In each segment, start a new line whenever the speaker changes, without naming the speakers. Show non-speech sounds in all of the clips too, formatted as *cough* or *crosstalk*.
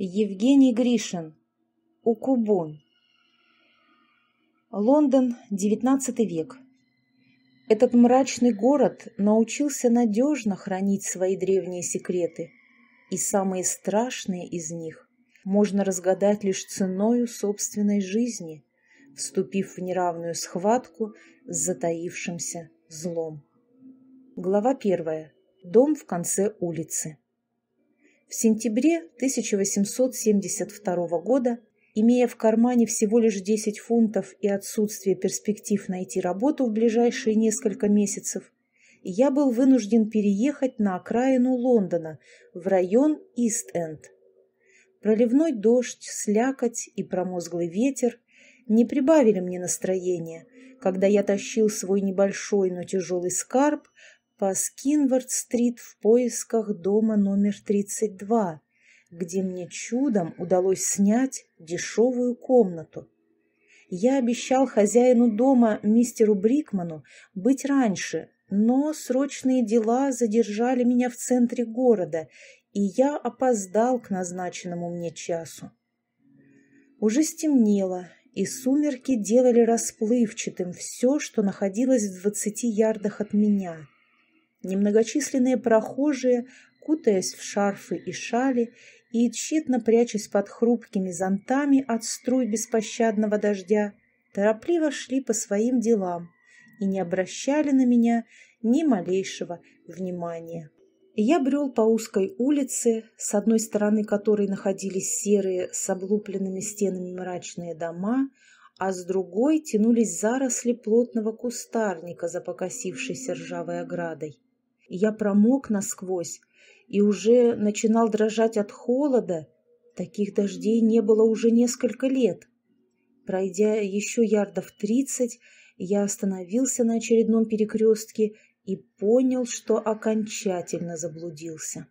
Евгений Гришин. Укубон. Лондон, XIX век. Этот мрачный город научился надежно хранить свои древние секреты, и самые страшные из них можно разгадать лишь ценою собственной жизни, вступив в неравную схватку с затаившимся злом. Глава первая. Дом в конце улицы. В сентябре 1872 года, имея в кармане всего лишь 10 фунтов и отсутствие перспектив найти работу в ближайшие несколько месяцев, я был вынужден переехать на окраину Лондона, в район Ист-Энд. Проливной дождь, слякоть и промозглый ветер не прибавили мне настроения, когда я тащил свой небольшой, но тяжелый скарб по Скинвард-стрит в поисках дома номер 32, где мне чудом удалось снять дешевую комнату. Я обещал хозяину дома, мистеру Брикману, быть раньше, но срочные дела задержали меня в центре города, и я опоздал к назначенному мне часу. Уже стемнело, и сумерки делали расплывчатым все, что находилось в двадцати ярдах от меня — Немногочисленные прохожие, кутаясь в шарфы и шали и тщетно прячась под хрупкими зонтами от струй беспощадного дождя, торопливо шли по своим делам и не обращали на меня ни малейшего внимания. Я брел по узкой улице, с одной стороны которой находились серые с облупленными стенами мрачные дома, а с другой тянулись заросли плотного кустарника за покосившейся ржавой оградой я промок насквозь и уже начинал дрожать от холода. Таких дождей не было уже несколько лет. Пройдя еще ярдов тридцать, я остановился на очередном перекрестке и понял, что окончательно заблудился.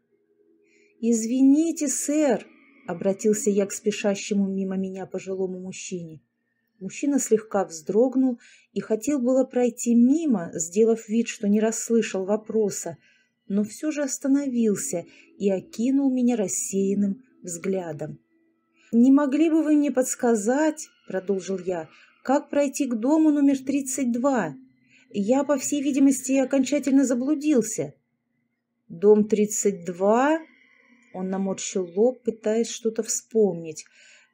«Извините, сэр!» — обратился я к спешащему мимо меня пожилому мужчине. Мужчина слегка вздрогнул и хотел было пройти мимо, сделав вид, что не расслышал вопроса, но все же остановился и окинул меня рассеянным взглядом. «Не могли бы вы мне подсказать, — продолжил я, — как пройти к дому номер 32? Я, по всей видимости, окончательно заблудился». «Дом 32?» Он наморщил лоб, пытаясь что-то вспомнить.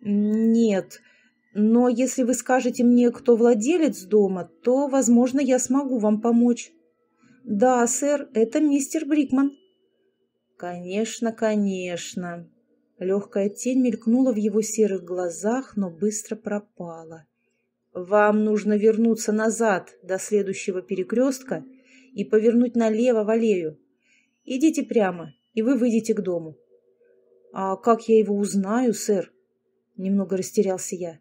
«Нет, — но если вы скажете мне, кто владелец дома, то, возможно, я смогу вам помочь. Да, сэр, это мистер Брикман. Конечно, конечно. Легкая тень мелькнула в его серых глазах, но быстро пропала. Вам нужно вернуться назад до следующего перекрестка и повернуть налево в аллею. Идите прямо, и вы выйдете к дому. А как я его узнаю, сэр? Немного растерялся я.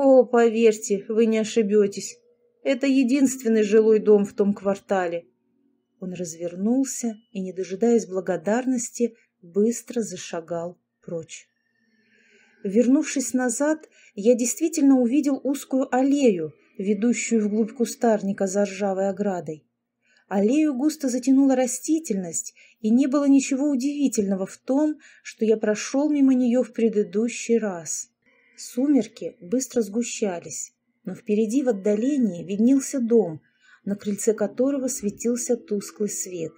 О, поверьте, вы не ошибетесь. Это единственный жилой дом в том квартале. Он развернулся и, не дожидаясь благодарности, быстро зашагал прочь. Вернувшись назад, я действительно увидел узкую аллею, ведущую вглубь кустарника за ржавой оградой. Аллею густо затянула растительность, и не было ничего удивительного в том, что я прошел мимо нее в предыдущий раз. Сумерки быстро сгущались, но впереди в отдалении виднелся дом, на крыльце которого светился тусклый свет.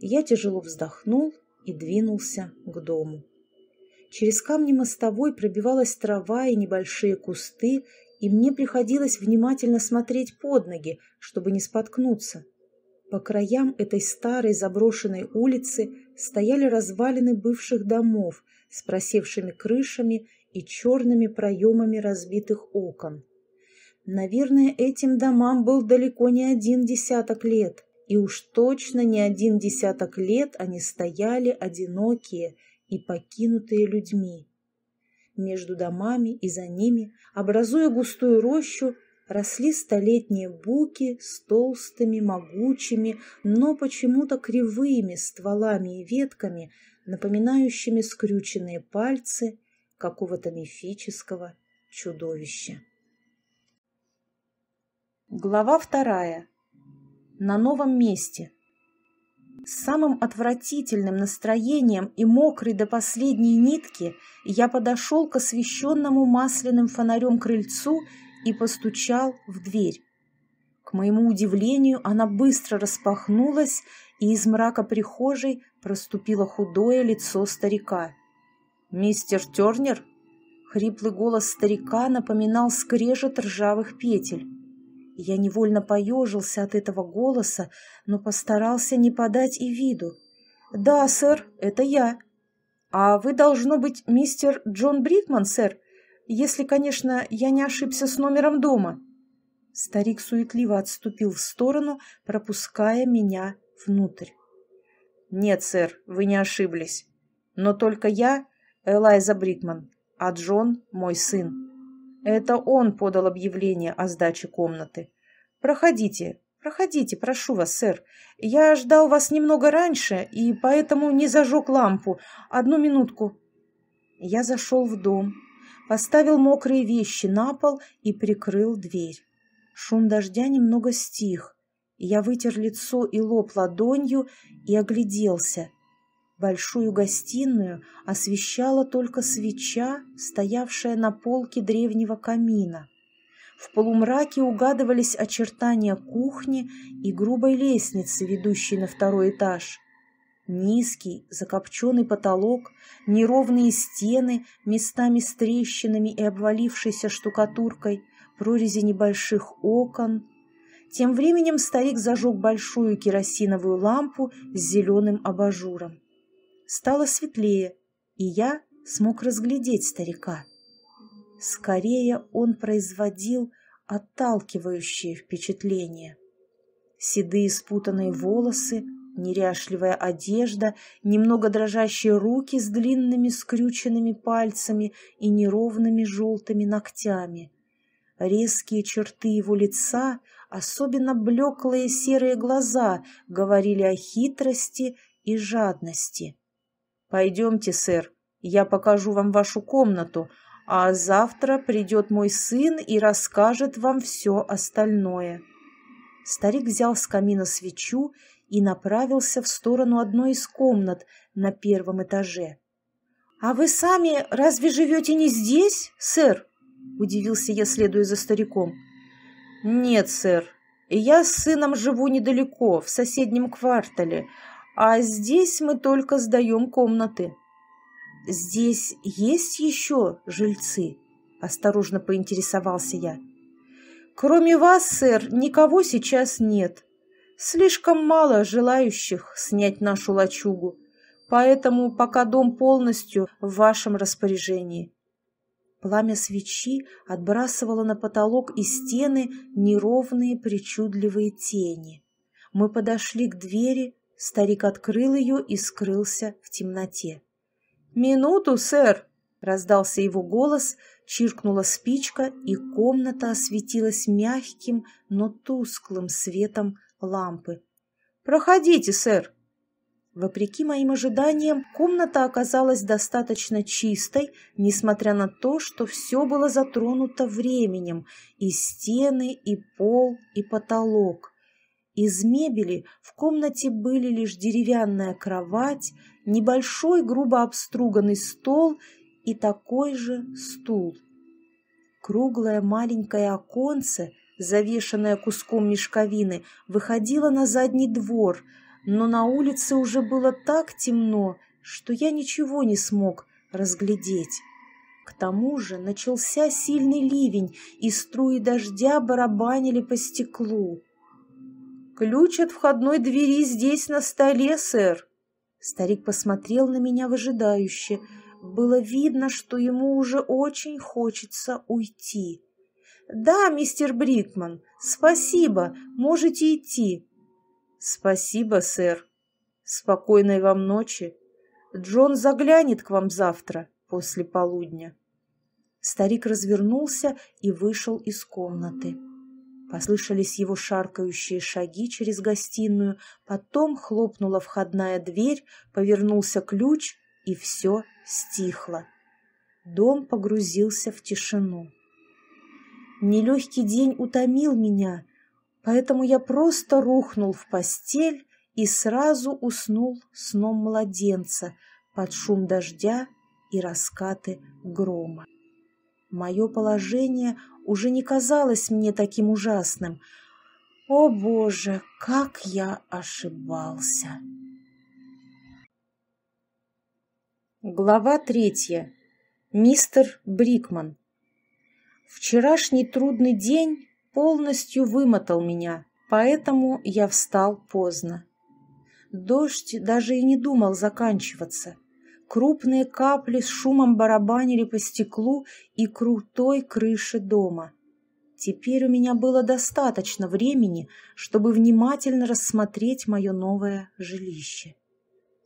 Я тяжело вздохнул и двинулся к дому. Через камни мостовой пробивалась трава и небольшие кусты, и мне приходилось внимательно смотреть под ноги, чтобы не споткнуться. По краям этой старой заброшенной улицы стояли развалины бывших домов с просевшими крышами и черными проемами разбитых окон. Наверное, этим домам был далеко не один десяток лет, и уж точно не один десяток лет они стояли одинокие и покинутые людьми. Между домами и за ними, образуя густую рощу, росли столетние буки с толстыми, могучими, но почему-то кривыми стволами и ветками, напоминающими скрюченные пальцы какого-то мифического чудовища. Глава вторая. На новом месте. С самым отвратительным настроением и мокрый до последней нитки я подошел к освещенному масляным фонарем крыльцу и постучал в дверь. К моему удивлению, она быстро распахнулась, и из мрака прихожей проступило худое лицо старика. «Мистер Тернер?» Хриплый голос старика напоминал скрежет ржавых петель. Я невольно поежился от этого голоса, но постарался не подать и виду. «Да, сэр, это я». «А вы, должно быть, мистер Джон Брикман, сэр, если, конечно, я не ошибся с номером дома». Старик суетливо отступил в сторону, пропуская меня внутрь. «Нет, сэр, вы не ошиблись. Но только я, Элайза Брикман, а Джон – мой сын. Это он подал объявление о сдаче комнаты. Проходите, проходите, прошу вас, сэр. Я ждал вас немного раньше и поэтому не зажег лампу. Одну минутку. Я зашел в дом, поставил мокрые вещи на пол и прикрыл дверь. Шум дождя немного стих. Я вытер лицо и лоб ладонью и огляделся – Большую гостиную освещала только свеча, стоявшая на полке древнего камина. В полумраке угадывались очертания кухни и грубой лестницы, ведущей на второй этаж. Низкий, закопченный потолок, неровные стены, местами с трещинами и обвалившейся штукатуркой, прорези небольших окон. Тем временем старик зажег большую керосиновую лампу с зеленым абажуром. Стало светлее, и я смог разглядеть старика. Скорее он производил отталкивающее впечатление. Седые спутанные волосы, неряшливая одежда, немного дрожащие руки с длинными скрюченными пальцами и неровными желтыми ногтями. Резкие черты его лица, особенно блеклые серые глаза, говорили о хитрости и жадности. «Пойдемте, сэр, я покажу вам вашу комнату, а завтра придет мой сын и расскажет вам все остальное». Старик взял с камина свечу и направился в сторону одной из комнат на первом этаже. «А вы сами разве живете не здесь, сэр?» – удивился я, следуя за стариком. «Нет, сэр, я с сыном живу недалеко, в соседнем квартале, а здесь мы только сдаем комнаты. Здесь есть еще жильцы? Осторожно поинтересовался я. Кроме вас, сэр, никого сейчас нет. Слишком мало желающих снять нашу лачугу, поэтому пока дом полностью в вашем распоряжении. Пламя свечи отбрасывало на потолок и стены неровные причудливые тени. Мы подошли к двери, Старик открыл ее и скрылся в темноте. «Минуту, сэр!» — раздался его голос, чиркнула спичка, и комната осветилась мягким, но тусклым светом лампы. «Проходите, сэр!» Вопреки моим ожиданиям, комната оказалась достаточно чистой, несмотря на то, что все было затронуто временем, и стены, и пол, и потолок. Из мебели в комнате были лишь деревянная кровать, небольшой грубо обструганный стол и такой же стул. Круглое маленькое оконце, завешенное куском мешковины, выходило на задний двор, но на улице уже было так темно, что я ничего не смог разглядеть. К тому же начался сильный ливень, и струи дождя барабанили по стеклу. «Ключ от входной двери здесь на столе, сэр». Старик посмотрел на меня выжидающе. Было видно, что ему уже очень хочется уйти. «Да, мистер Брикман, спасибо, можете идти». «Спасибо, сэр. Спокойной вам ночи. Джон заглянет к вам завтра после полудня». Старик развернулся и вышел из комнаты. Послышались его шаркающие шаги через гостиную, потом хлопнула входная дверь, повернулся ключ, и все стихло. Дом погрузился в тишину. Нелегкий день утомил меня, поэтому я просто рухнул в постель и сразу уснул сном младенца под шум дождя и раскаты грома. Мое положение уже не казалось мне таким ужасным. О, Боже, как я ошибался! Глава третья. Мистер Брикман. Вчерашний трудный день полностью вымотал меня, поэтому я встал поздно. Дождь даже и не думал заканчиваться. Крупные капли с шумом барабанили по стеклу и крутой крыше дома. Теперь у меня было достаточно времени, чтобы внимательно рассмотреть мое новое жилище.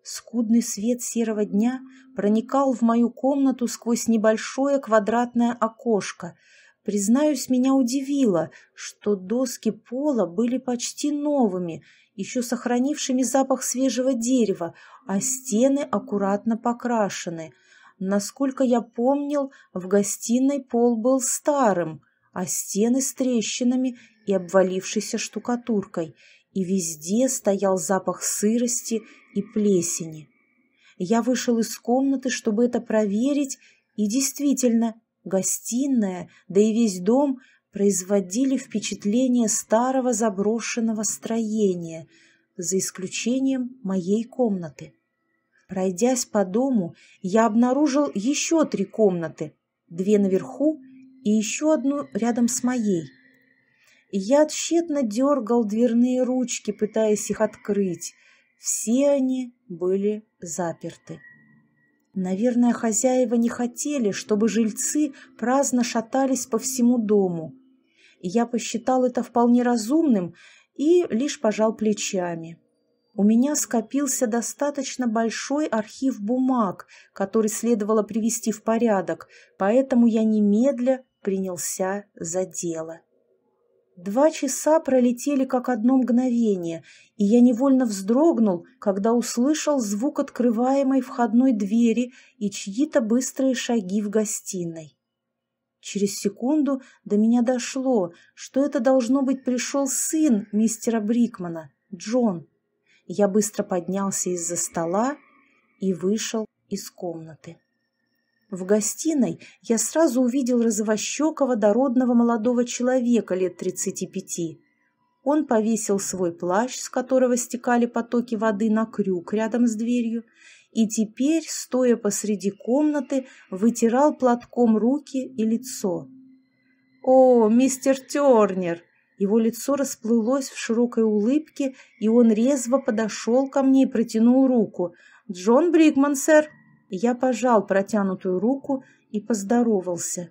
Скудный свет серого дня проникал в мою комнату сквозь небольшое квадратное окошко. Признаюсь, меня удивило, что доски пола были почти новыми, еще сохранившими запах свежего дерева, а стены аккуратно покрашены. Насколько я помнил, в гостиной пол был старым, а стены с трещинами и обвалившейся штукатуркой – и везде стоял запах сырости и плесени. Я вышел из комнаты, чтобы это проверить, и действительно, гостиная, да и весь дом производили впечатление старого заброшенного строения, за исключением моей комнаты. Пройдясь по дому, я обнаружил еще три комнаты, две наверху и еще одну рядом с моей – я тщетно дергал дверные ручки, пытаясь их открыть. Все они были заперты. Наверное, хозяева не хотели, чтобы жильцы праздно шатались по всему дому. Я посчитал это вполне разумным и лишь пожал плечами. У меня скопился достаточно большой архив бумаг, который следовало привести в порядок, поэтому я немедля принялся за дело. Два часа пролетели как одно мгновение, и я невольно вздрогнул, когда услышал звук открываемой входной двери и чьи-то быстрые шаги в гостиной. Через секунду до меня дошло, что это должно быть пришел сын мистера Брикмана, Джон. Я быстро поднялся из-за стола и вышел из комнаты. В гостиной я сразу увидел розовощекого дородного молодого человека лет тридцати пяти. Он повесил свой плащ, с которого стекали потоки воды, на крюк рядом с дверью, и теперь, стоя посреди комнаты, вытирал платком руки и лицо. «О, мистер Тернер!» Его лицо расплылось в широкой улыбке, и он резво подошел ко мне и протянул руку. «Джон Брикман, сэр!» Я пожал протянутую руку и поздоровался.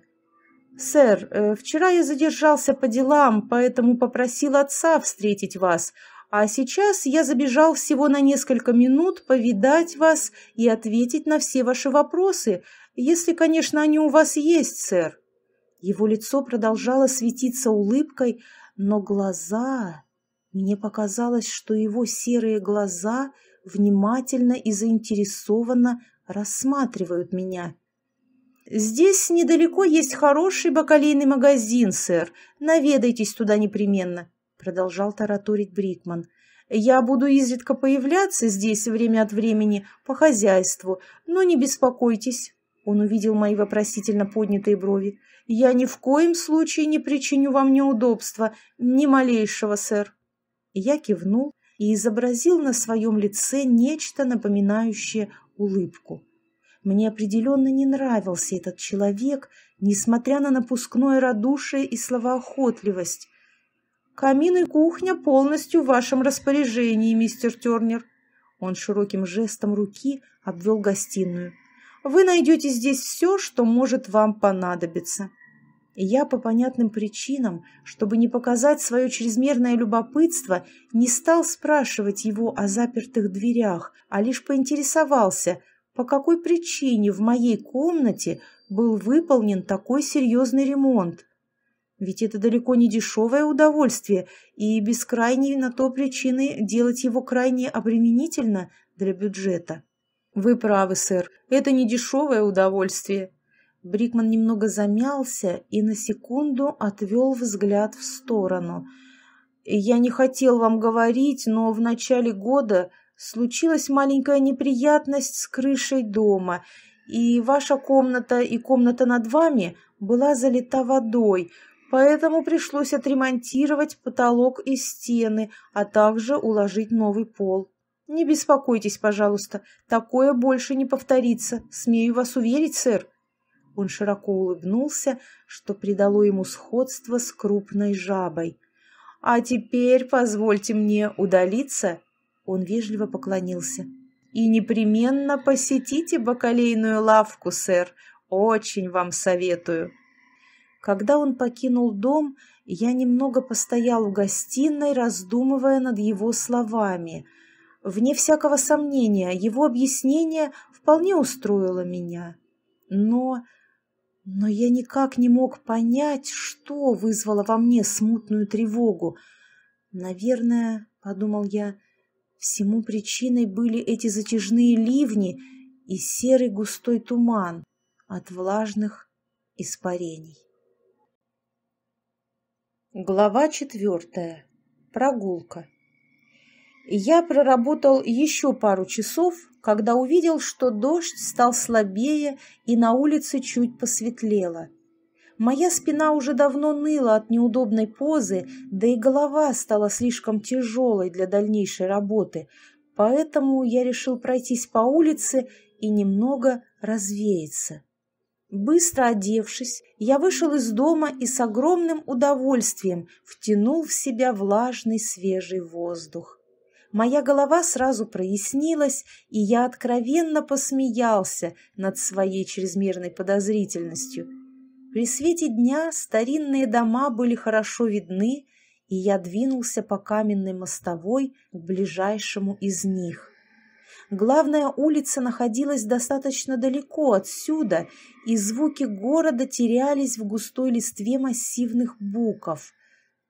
«Сэр, э, вчера я задержался по делам, поэтому попросил отца встретить вас, а сейчас я забежал всего на несколько минут повидать вас и ответить на все ваши вопросы, если, конечно, они у вас есть, сэр». Его лицо продолжало светиться улыбкой, но глаза... Мне показалось, что его серые глаза внимательно и заинтересованно рассматривают меня. «Здесь недалеко есть хороший бакалейный магазин, сэр. Наведайтесь туда непременно», — продолжал тараторить Брикман. «Я буду изредка появляться здесь время от времени по хозяйству, но не беспокойтесь». Он увидел мои вопросительно поднятые брови. «Я ни в коем случае не причиню вам неудобства, ни малейшего, сэр». Я кивнул и изобразил на своем лице нечто напоминающее улыбку. Мне определенно не нравился этот человек, несмотря на напускное радушие и словоохотливость. «Камин и кухня полностью в вашем распоряжении, мистер Тернер». Он широким жестом руки обвел гостиную. «Вы найдете здесь все, что может вам понадобиться». Я по понятным причинам, чтобы не показать свое чрезмерное любопытство, не стал спрашивать его о запертых дверях, а лишь поинтересовался, по какой причине в моей комнате был выполнен такой серьезный ремонт. Ведь это далеко не дешевое удовольствие, и без крайней на то причины делать его крайне обременительно для бюджета. Вы правы, сэр, это не дешевое удовольствие. Брикман немного замялся и на секунду отвел взгляд в сторону. Я не хотел вам говорить, но в начале года случилась маленькая неприятность с крышей дома, и ваша комната и комната над вами была залита водой, поэтому пришлось отремонтировать потолок и стены, а также уложить новый пол. Не беспокойтесь, пожалуйста, такое больше не повторится, смею вас уверить, сэр. Он широко улыбнулся, что придало ему сходство с крупной жабой. «А теперь позвольте мне удалиться». Он вежливо поклонился. «И непременно посетите бакалейную лавку, сэр. Очень вам советую». Когда он покинул дом, я немного постоял в гостиной, раздумывая над его словами. Вне всякого сомнения, его объяснение вполне устроило меня. Но но я никак не мог понять, что вызвало во мне смутную тревогу. Наверное, — подумал я, — всему причиной были эти затяжные ливни и серый густой туман от влажных испарений. Глава четвертая. Прогулка. Я проработал еще пару часов, когда увидел, что дождь стал слабее и на улице чуть посветлело. Моя спина уже давно ныла от неудобной позы, да и голова стала слишком тяжелой для дальнейшей работы, поэтому я решил пройтись по улице и немного развеяться. Быстро одевшись, я вышел из дома и с огромным удовольствием втянул в себя влажный свежий воздух. Моя голова сразу прояснилась, и я откровенно посмеялся над своей чрезмерной подозрительностью. При свете дня старинные дома были хорошо видны, и я двинулся по каменной мостовой к ближайшему из них. Главная улица находилась достаточно далеко отсюда, и звуки города терялись в густой листве массивных буков.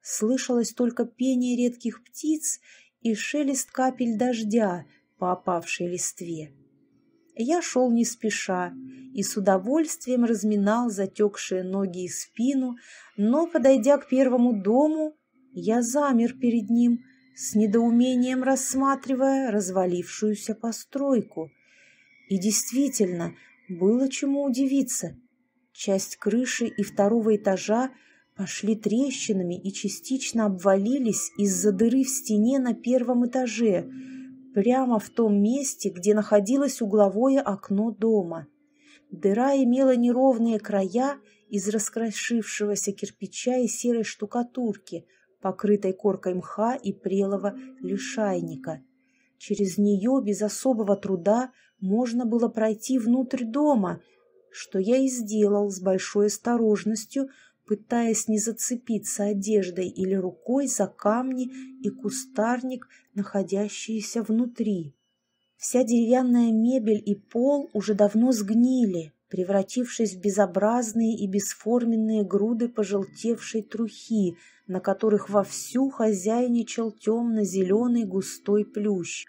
Слышалось только пение редких птиц и шелест капель дождя по опавшей листве. Я шел не спеша и с удовольствием разминал затекшие ноги и спину, но, подойдя к первому дому, я замер перед ним, с недоумением рассматривая развалившуюся постройку. И действительно, было чему удивиться. Часть крыши и второго этажа пошли трещинами и частично обвалились из-за дыры в стене на первом этаже, прямо в том месте, где находилось угловое окно дома. Дыра имела неровные края из раскрошившегося кирпича и серой штукатурки, покрытой коркой мха и прелого лишайника. Через нее без особого труда можно было пройти внутрь дома, что я и сделал с большой осторожностью, пытаясь не зацепиться одеждой или рукой за камни и кустарник, находящиеся внутри. Вся деревянная мебель и пол уже давно сгнили, превратившись в безобразные и бесформенные груды пожелтевшей трухи, на которых вовсю хозяйничал темно-зеленый густой плющ.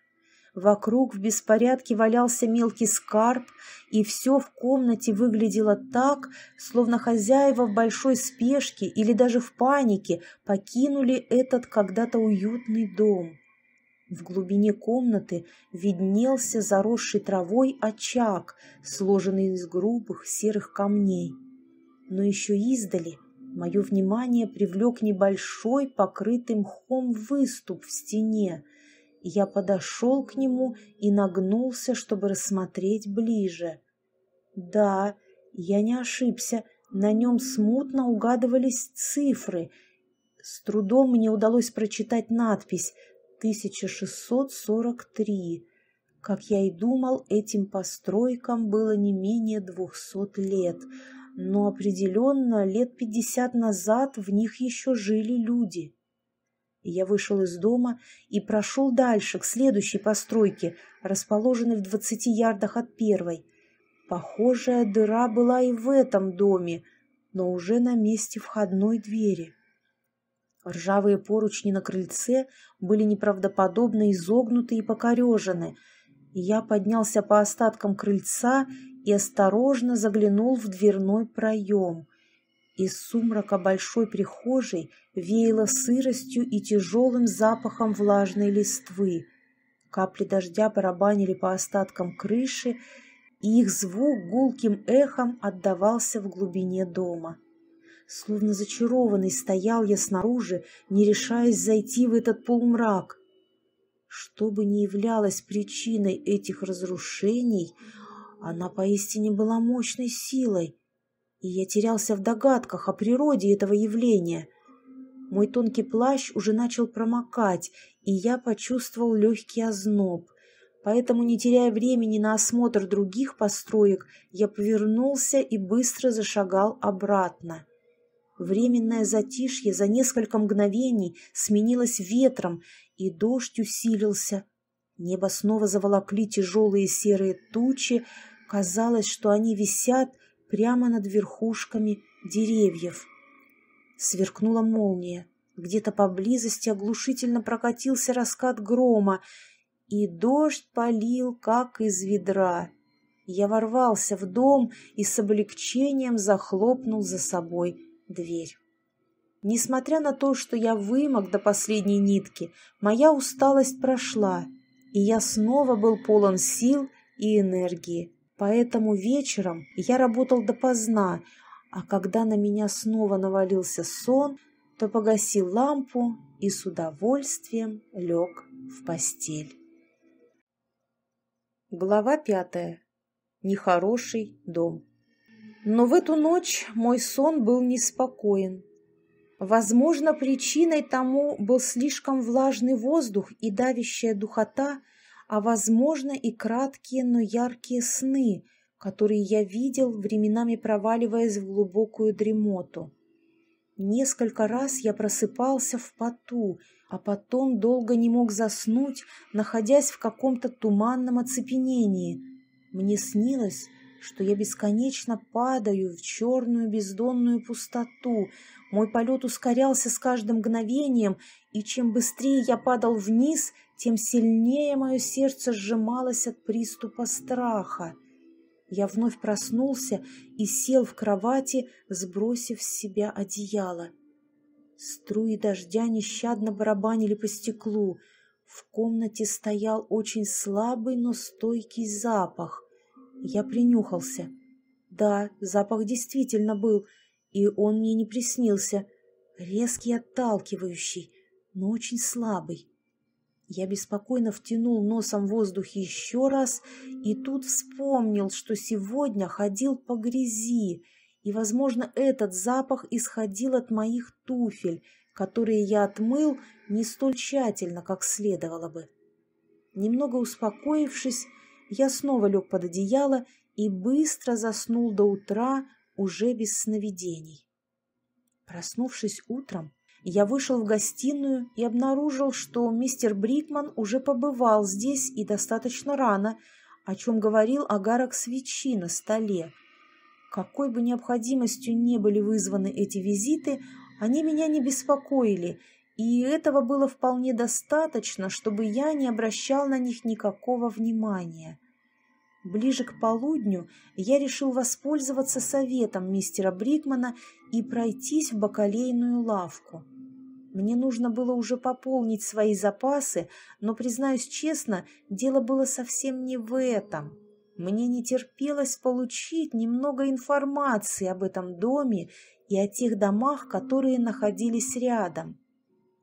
Вокруг в беспорядке валялся мелкий скарб, и все в комнате выглядело так, словно хозяева в большой спешке или даже в панике покинули этот когда-то уютный дом. В глубине комнаты виднелся заросший травой очаг, сложенный из грубых серых камней. Но еще издали мое внимание привлек небольшой покрытый мхом выступ в стене, я подошел к нему и нагнулся, чтобы рассмотреть ближе. Да, я не ошибся, на нем смутно угадывались цифры. С трудом мне удалось прочитать надпись «1643». Как я и думал, этим постройкам было не менее двухсот лет, но определенно лет пятьдесят назад в них еще жили люди. Я вышел из дома и прошел дальше, к следующей постройке, расположенной в двадцати ярдах от первой. Похожая дыра была и в этом доме, но уже на месте входной двери. Ржавые поручни на крыльце были неправдоподобно изогнуты и покорежены. Я поднялся по остаткам крыльца и осторожно заглянул в дверной проем. Из сумрака большой прихожей веяло сыростью и тяжелым запахом влажной листвы. Капли дождя барабанили по остаткам крыши, и их звук гулким эхом отдавался в глубине дома. Словно зачарованный стоял я снаружи, не решаясь зайти в этот полумрак. Что бы ни являлось причиной этих разрушений, она поистине была мощной силой, и я терялся в догадках о природе этого явления. Мой тонкий плащ уже начал промокать, и я почувствовал легкий озноб. Поэтому, не теряя времени на осмотр других построек, я повернулся и быстро зашагал обратно. Временное затишье за несколько мгновений сменилось ветром, и дождь усилился. Небо снова заволокли тяжелые серые тучи, казалось, что они висят прямо над верхушками деревьев. Сверкнула молния. Где-то поблизости оглушительно прокатился раскат грома, и дождь полил, как из ведра. Я ворвался в дом и с облегчением захлопнул за собой дверь. Несмотря на то, что я вымок до последней нитки, моя усталость прошла, и я снова был полон сил и энергии. Поэтому вечером я работал допоздна, а когда на меня снова навалился сон, то погасил лампу и с удовольствием лег в постель. Глава пятая. Нехороший дом. Но в эту ночь мой сон был неспокоен. Возможно, причиной тому был слишком влажный воздух и давящая духота, а, возможно, и краткие, но яркие сны, которые я видел, временами проваливаясь в глубокую дремоту. Несколько раз я просыпался в поту, а потом долго не мог заснуть, находясь в каком-то туманном оцепенении. Мне снилось, что я бесконечно падаю в черную бездонную пустоту. Мой полет ускорялся с каждым мгновением, и чем быстрее я падал вниз, тем сильнее мое сердце сжималось от приступа страха. Я вновь проснулся и сел в кровати, сбросив с себя одеяло. Струи дождя нещадно барабанили по стеклу. В комнате стоял очень слабый, но стойкий запах. Я принюхался. Да, запах действительно был, и он мне не приснился. Резкий отталкивающий, но очень слабый. Я беспокойно втянул носом воздух еще раз и тут вспомнил, что сегодня ходил по грязи, и, возможно, этот запах исходил от моих туфель, которые я отмыл не столь тщательно, как следовало бы. Немного успокоившись, я снова лег под одеяло и быстро заснул до утра уже без сновидений. Проснувшись утром, я вышел в гостиную и обнаружил, что мистер Брикман уже побывал здесь и достаточно рано, о чем говорил огарок свечи на столе. Какой бы необходимостью не были вызваны эти визиты, они меня не беспокоили, и этого было вполне достаточно, чтобы я не обращал на них никакого внимания. Ближе к полудню я решил воспользоваться советом мистера Брикмана и пройтись в бакалейную лавку. Мне нужно было уже пополнить свои запасы, но, признаюсь честно, дело было совсем не в этом. Мне не терпелось получить немного информации об этом доме и о тех домах, которые находились рядом.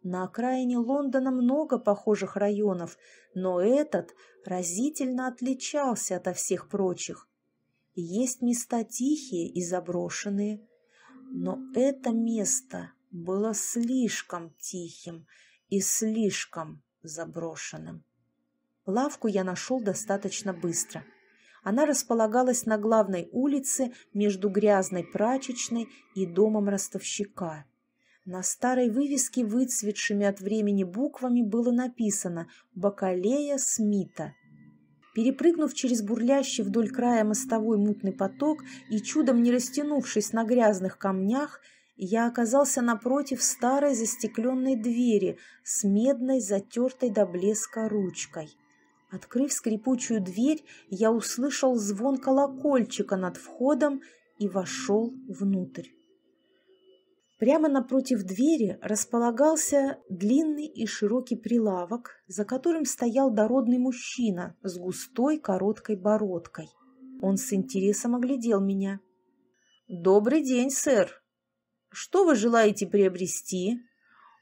На окраине Лондона много похожих районов, но этот разительно отличался от всех прочих. Есть места тихие и заброшенные, но это место было слишком тихим и слишком заброшенным. Лавку я нашел достаточно быстро. Она располагалась на главной улице между грязной прачечной и домом ростовщика. На старой вывеске, выцветшими от времени буквами, было написано «Бакалея Смита». Перепрыгнув через бурлящий вдоль края мостовой мутный поток и чудом не растянувшись на грязных камнях, я оказался напротив старой застекленной двери с медной, затертой до блеска ручкой. Открыв скрипучую дверь, я услышал звон колокольчика над входом и вошел внутрь. Прямо напротив двери располагался длинный и широкий прилавок, за которым стоял дородный мужчина с густой короткой бородкой. Он с интересом оглядел меня. «Добрый день, сэр. Что вы желаете приобрести?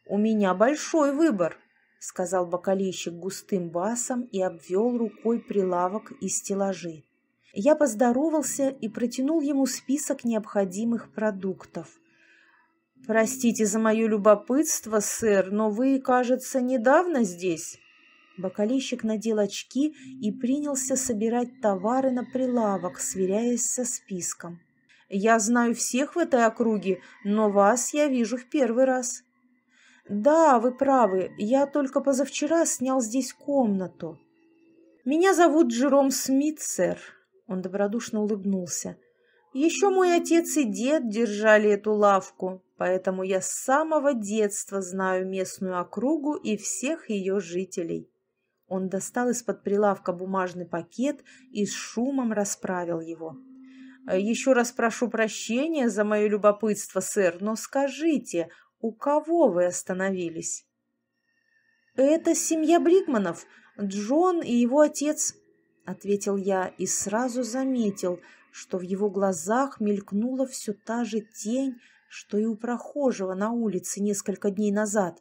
У меня большой выбор», — сказал бокалейщик густым басом и обвел рукой прилавок и стеллажи. Я поздоровался и протянул ему список необходимых продуктов. «Простите за мое любопытство, сэр, но вы, кажется, недавно здесь?» Бокалейщик надел очки и принялся собирать товары на прилавок, сверяясь со списком. «Я знаю всех в этой округе, но вас я вижу в первый раз». «Да, вы правы, я только позавчера снял здесь комнату». «Меня зовут Джером Смит, сэр», — он добродушно улыбнулся. «Еще мой отец и дед держали эту лавку, поэтому я с самого детства знаю местную округу и всех ее жителей». Он достал из-под прилавка бумажный пакет и с шумом расправил его. «Э, «Еще раз прошу прощения за мое любопытство, сэр, но скажите, у кого вы остановились?» «Это семья Брикманов, Джон и его отец», — ответил я и сразу заметил, что в его глазах мелькнула все та же тень, что и у прохожего на улице несколько дней назад.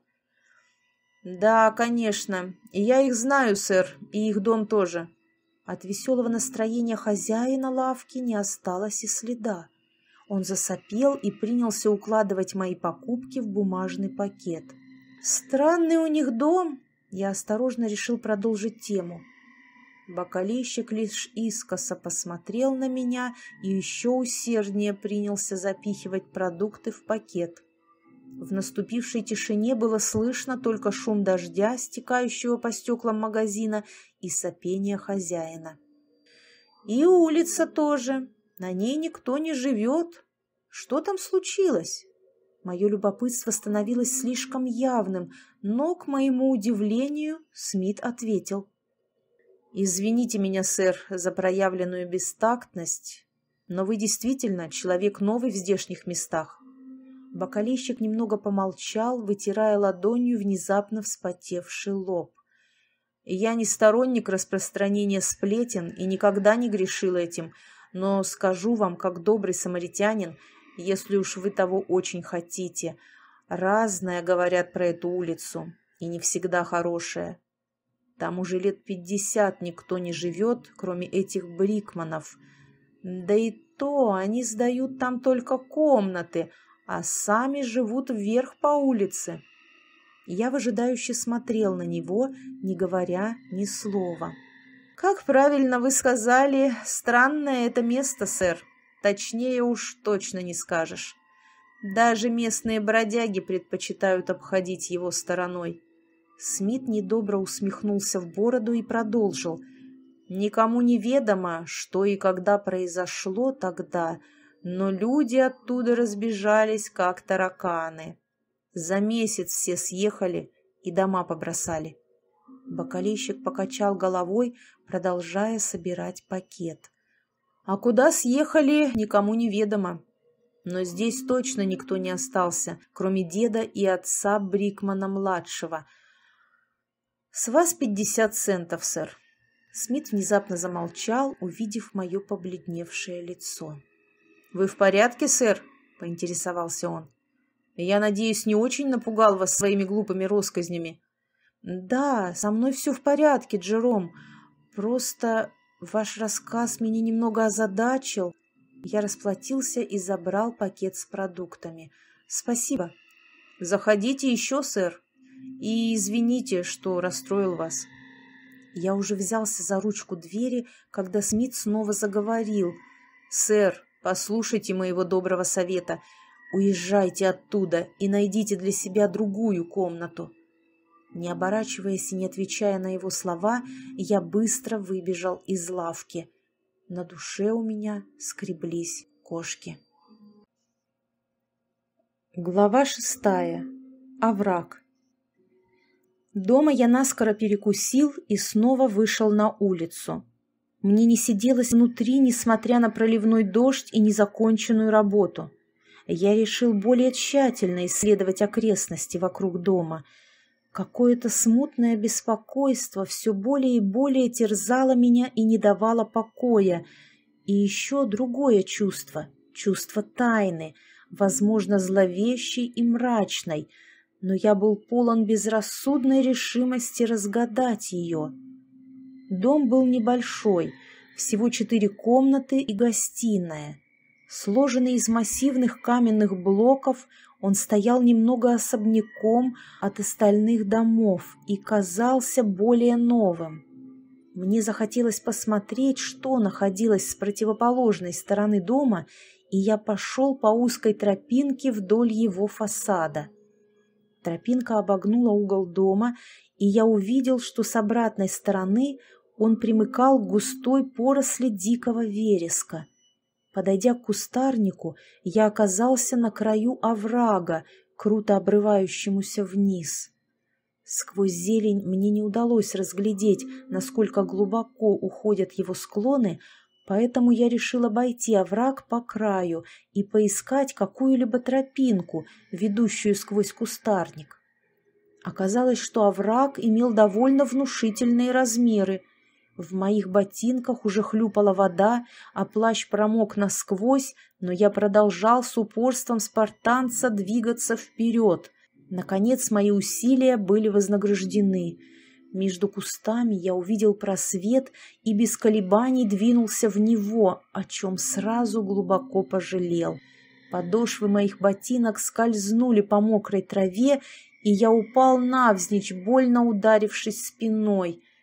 «Да, конечно. Я их знаю, сэр, и их дом тоже». От веселого настроения хозяина лавки не осталось и следа. Он засопел и принялся укладывать мои покупки в бумажный пакет. «Странный у них дом!» Я осторожно решил продолжить тему. Бокалейщик лишь искоса посмотрел на меня и еще усерднее принялся запихивать продукты в пакет. В наступившей тишине было слышно только шум дождя, стекающего по стеклам магазина, и сопение хозяина. И улица тоже. На ней никто не живет. Что там случилось? Мое любопытство становилось слишком явным, но, к моему удивлению, Смит ответил. «Извините меня, сэр, за проявленную бестактность, но вы действительно человек новый в здешних местах. Бокалейщик немного помолчал, вытирая ладонью внезапно вспотевший лоб. «Я не сторонник распространения сплетен и никогда не грешил этим, но скажу вам, как добрый самаритянин, если уж вы того очень хотите, разное говорят про эту улицу, и не всегда хорошее. Там уже лет пятьдесят никто не живет, кроме этих брикманов. Да и то они сдают там только комнаты, а сами живут вверх по улице. Я выжидающе смотрел на него, не говоря ни слова. «Как правильно вы сказали, странное это место, сэр. Точнее уж точно не скажешь. Даже местные бродяги предпочитают обходить его стороной». Смит недобро усмехнулся в бороду и продолжил. «Никому не ведомо, что и когда произошло тогда, — но люди оттуда разбежались, как тараканы. За месяц все съехали и дома побросали. Бокалейщик покачал головой, продолжая собирать пакет. А куда съехали, никому не ведомо. Но здесь точно никто не остался, кроме деда и отца Брикмана-младшего. «С вас пятьдесят центов, сэр». Смит внезапно замолчал, увидев мое побледневшее лицо. «Вы в порядке, сэр?» — поинтересовался он. «Я надеюсь, не очень напугал вас своими глупыми россказнями?» «Да, со мной все в порядке, Джером. Просто ваш рассказ меня немного озадачил». Я расплатился и забрал пакет с продуктами. «Спасибо». «Заходите еще, сэр. И извините, что расстроил вас». Я уже взялся за ручку двери, когда Смит снова заговорил. «Сэр, Послушайте моего доброго совета. Уезжайте оттуда и найдите для себя другую комнату. Не оборачиваясь и не отвечая на его слова, я быстро выбежал из лавки. На душе у меня скреблись кошки. Глава шестая. Овраг. Дома я наскоро перекусил и снова вышел на улицу. Мне не сиделось внутри, несмотря на проливной дождь и незаконченную работу. я решил более тщательно исследовать окрестности вокруг дома. Какое-то смутное беспокойство все более и более терзало меня и не давало покоя. И еще другое чувство, чувство тайны, возможно, зловещей и мрачной, но я был полон безрассудной решимости разгадать ее. Дом был небольшой, всего четыре комнаты и гостиная. Сложенный из массивных каменных блоков, он стоял немного особняком от остальных домов и казался более новым. Мне захотелось посмотреть, что находилось с противоположной стороны дома, и я пошел по узкой тропинке вдоль его фасада. Тропинка обогнула угол дома, и я увидел, что с обратной стороны он примыкал к густой поросли дикого вереска. Подойдя к кустарнику, я оказался на краю оврага, круто обрывающемуся вниз. Сквозь зелень мне не удалось разглядеть, насколько глубоко уходят его склоны, поэтому я решил обойти овраг по краю и поискать какую-либо тропинку, ведущую сквозь кустарник. Оказалось, что овраг имел довольно внушительные размеры — в моих ботинках уже хлюпала вода, а плащ промок насквозь, но я продолжал с упорством спартанца двигаться вперед. Наконец мои усилия были вознаграждены. Между кустами я увидел просвет и без колебаний двинулся в него, о чем сразу глубоко пожалел. Подошвы моих ботинок скользнули по мокрой траве, и я упал навзничь, больно ударившись спиной —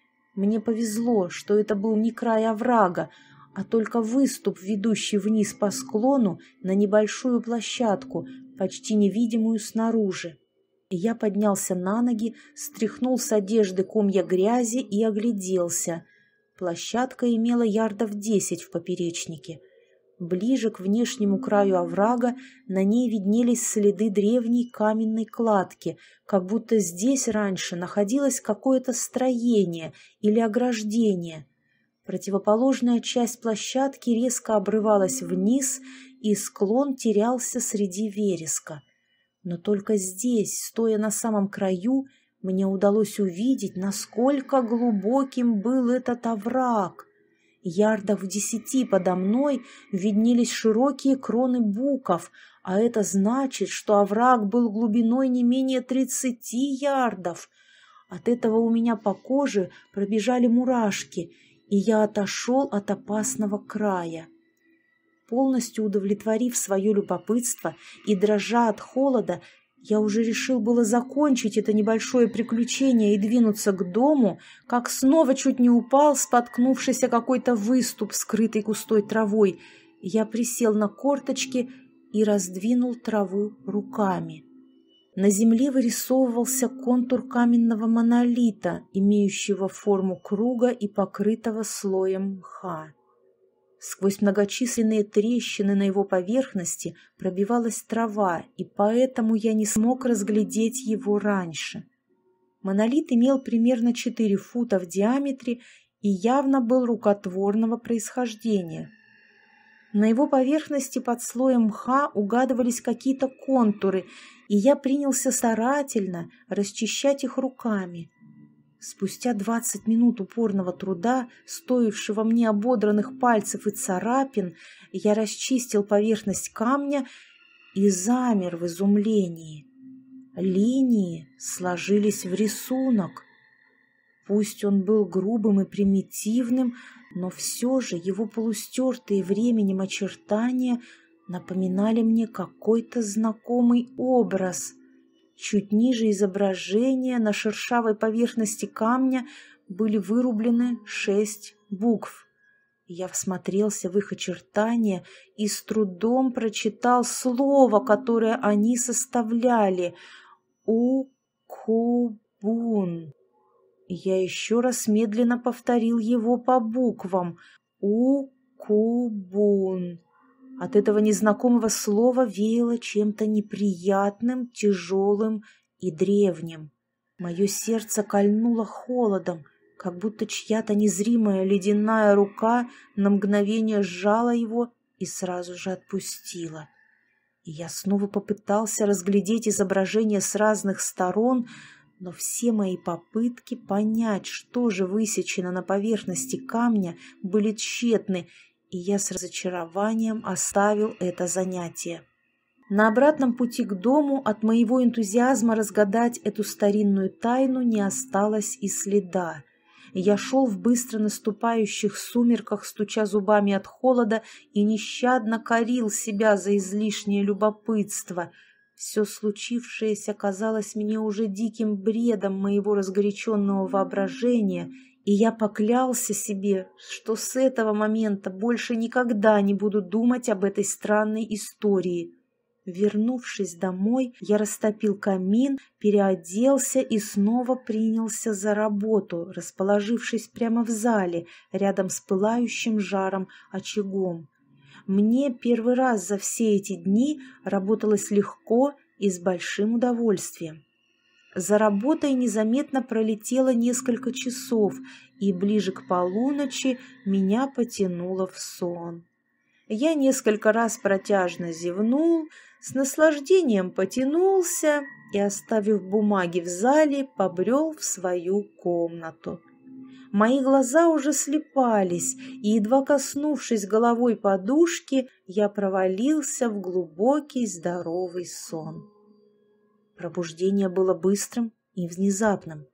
мне повезло, что это был не край оврага, а только выступ, ведущий вниз по склону на небольшую площадку, почти невидимую снаружи. Я поднялся на ноги, стряхнул с одежды комья грязи и огляделся. Площадка имела ярдов десять в поперечнике. Ближе к внешнему краю оврага на ней виднелись следы древней каменной кладки, как будто здесь раньше находилось какое-то строение или ограждение. Противоположная часть площадки резко обрывалась вниз, и склон терялся среди вереска. Но только здесь, стоя на самом краю, мне удалось увидеть, насколько глубоким был этот овраг. Ярдов десяти подо мной виднелись широкие кроны буков, а это значит, что овраг был глубиной не менее тридцати ярдов. От этого у меня по коже пробежали мурашки, и я отошел от опасного края. Полностью удовлетворив свое любопытство и дрожа от холода, я уже решил было закончить это небольшое приключение и двинуться к дому, как снова чуть не упал, споткнувшись о какой-то выступ, скрытый густой травой. Я присел на корточки и раздвинул траву руками. На земле вырисовывался контур каменного монолита, имеющего форму круга и покрытого слоем мха. Сквозь многочисленные трещины на его поверхности пробивалась трава, и поэтому я не смог разглядеть его раньше. Монолит имел примерно 4 фута в диаметре и явно был рукотворного происхождения. На его поверхности под слоем мха угадывались какие-то контуры, и я принялся старательно расчищать их руками. Спустя двадцать минут упорного труда, стоившего мне ободранных пальцев и царапин, я расчистил поверхность камня и замер в изумлении. Линии сложились в рисунок. Пусть он был грубым и примитивным, но все же его полустертые временем очертания напоминали мне какой-то знакомый образ — Чуть ниже изображения на шершавой поверхности камня были вырублены шесть букв. Я всмотрелся в их очертания и с трудом прочитал слово, которое они составляли. «У-ку-бун». Я еще раз медленно повторил его по буквам. «У-ку-бун». От этого незнакомого слова веяло чем-то неприятным, тяжелым и древним. Мое сердце кольнуло холодом, как будто чья-то незримая ледяная рука на мгновение сжала его и сразу же отпустила. И я снова попытался разглядеть изображение с разных сторон, но все мои попытки понять, что же высечено на поверхности камня, были тщетны, и я с разочарованием оставил это занятие. На обратном пути к дому от моего энтузиазма разгадать эту старинную тайну не осталось и следа. Я шел в быстро наступающих сумерках, стуча зубами от холода, и нещадно корил себя за излишнее любопытство. Все случившееся казалось мне уже диким бредом моего разгоряченного воображения, и я поклялся себе, что с этого момента больше никогда не буду думать об этой странной истории. Вернувшись домой, я растопил камин, переоделся и снова принялся за работу, расположившись прямо в зале, рядом с пылающим жаром очагом. Мне первый раз за все эти дни работалось легко и с большим удовольствием. За работой незаметно пролетело несколько часов, и ближе к полуночи меня потянуло в сон. Я несколько раз протяжно зевнул, с наслаждением потянулся и, оставив бумаги в зале, побрел в свою комнату. Мои глаза уже слепались, и, едва коснувшись головой подушки, я провалился в глубокий здоровый сон. Пробуждение было быстрым и внезапным,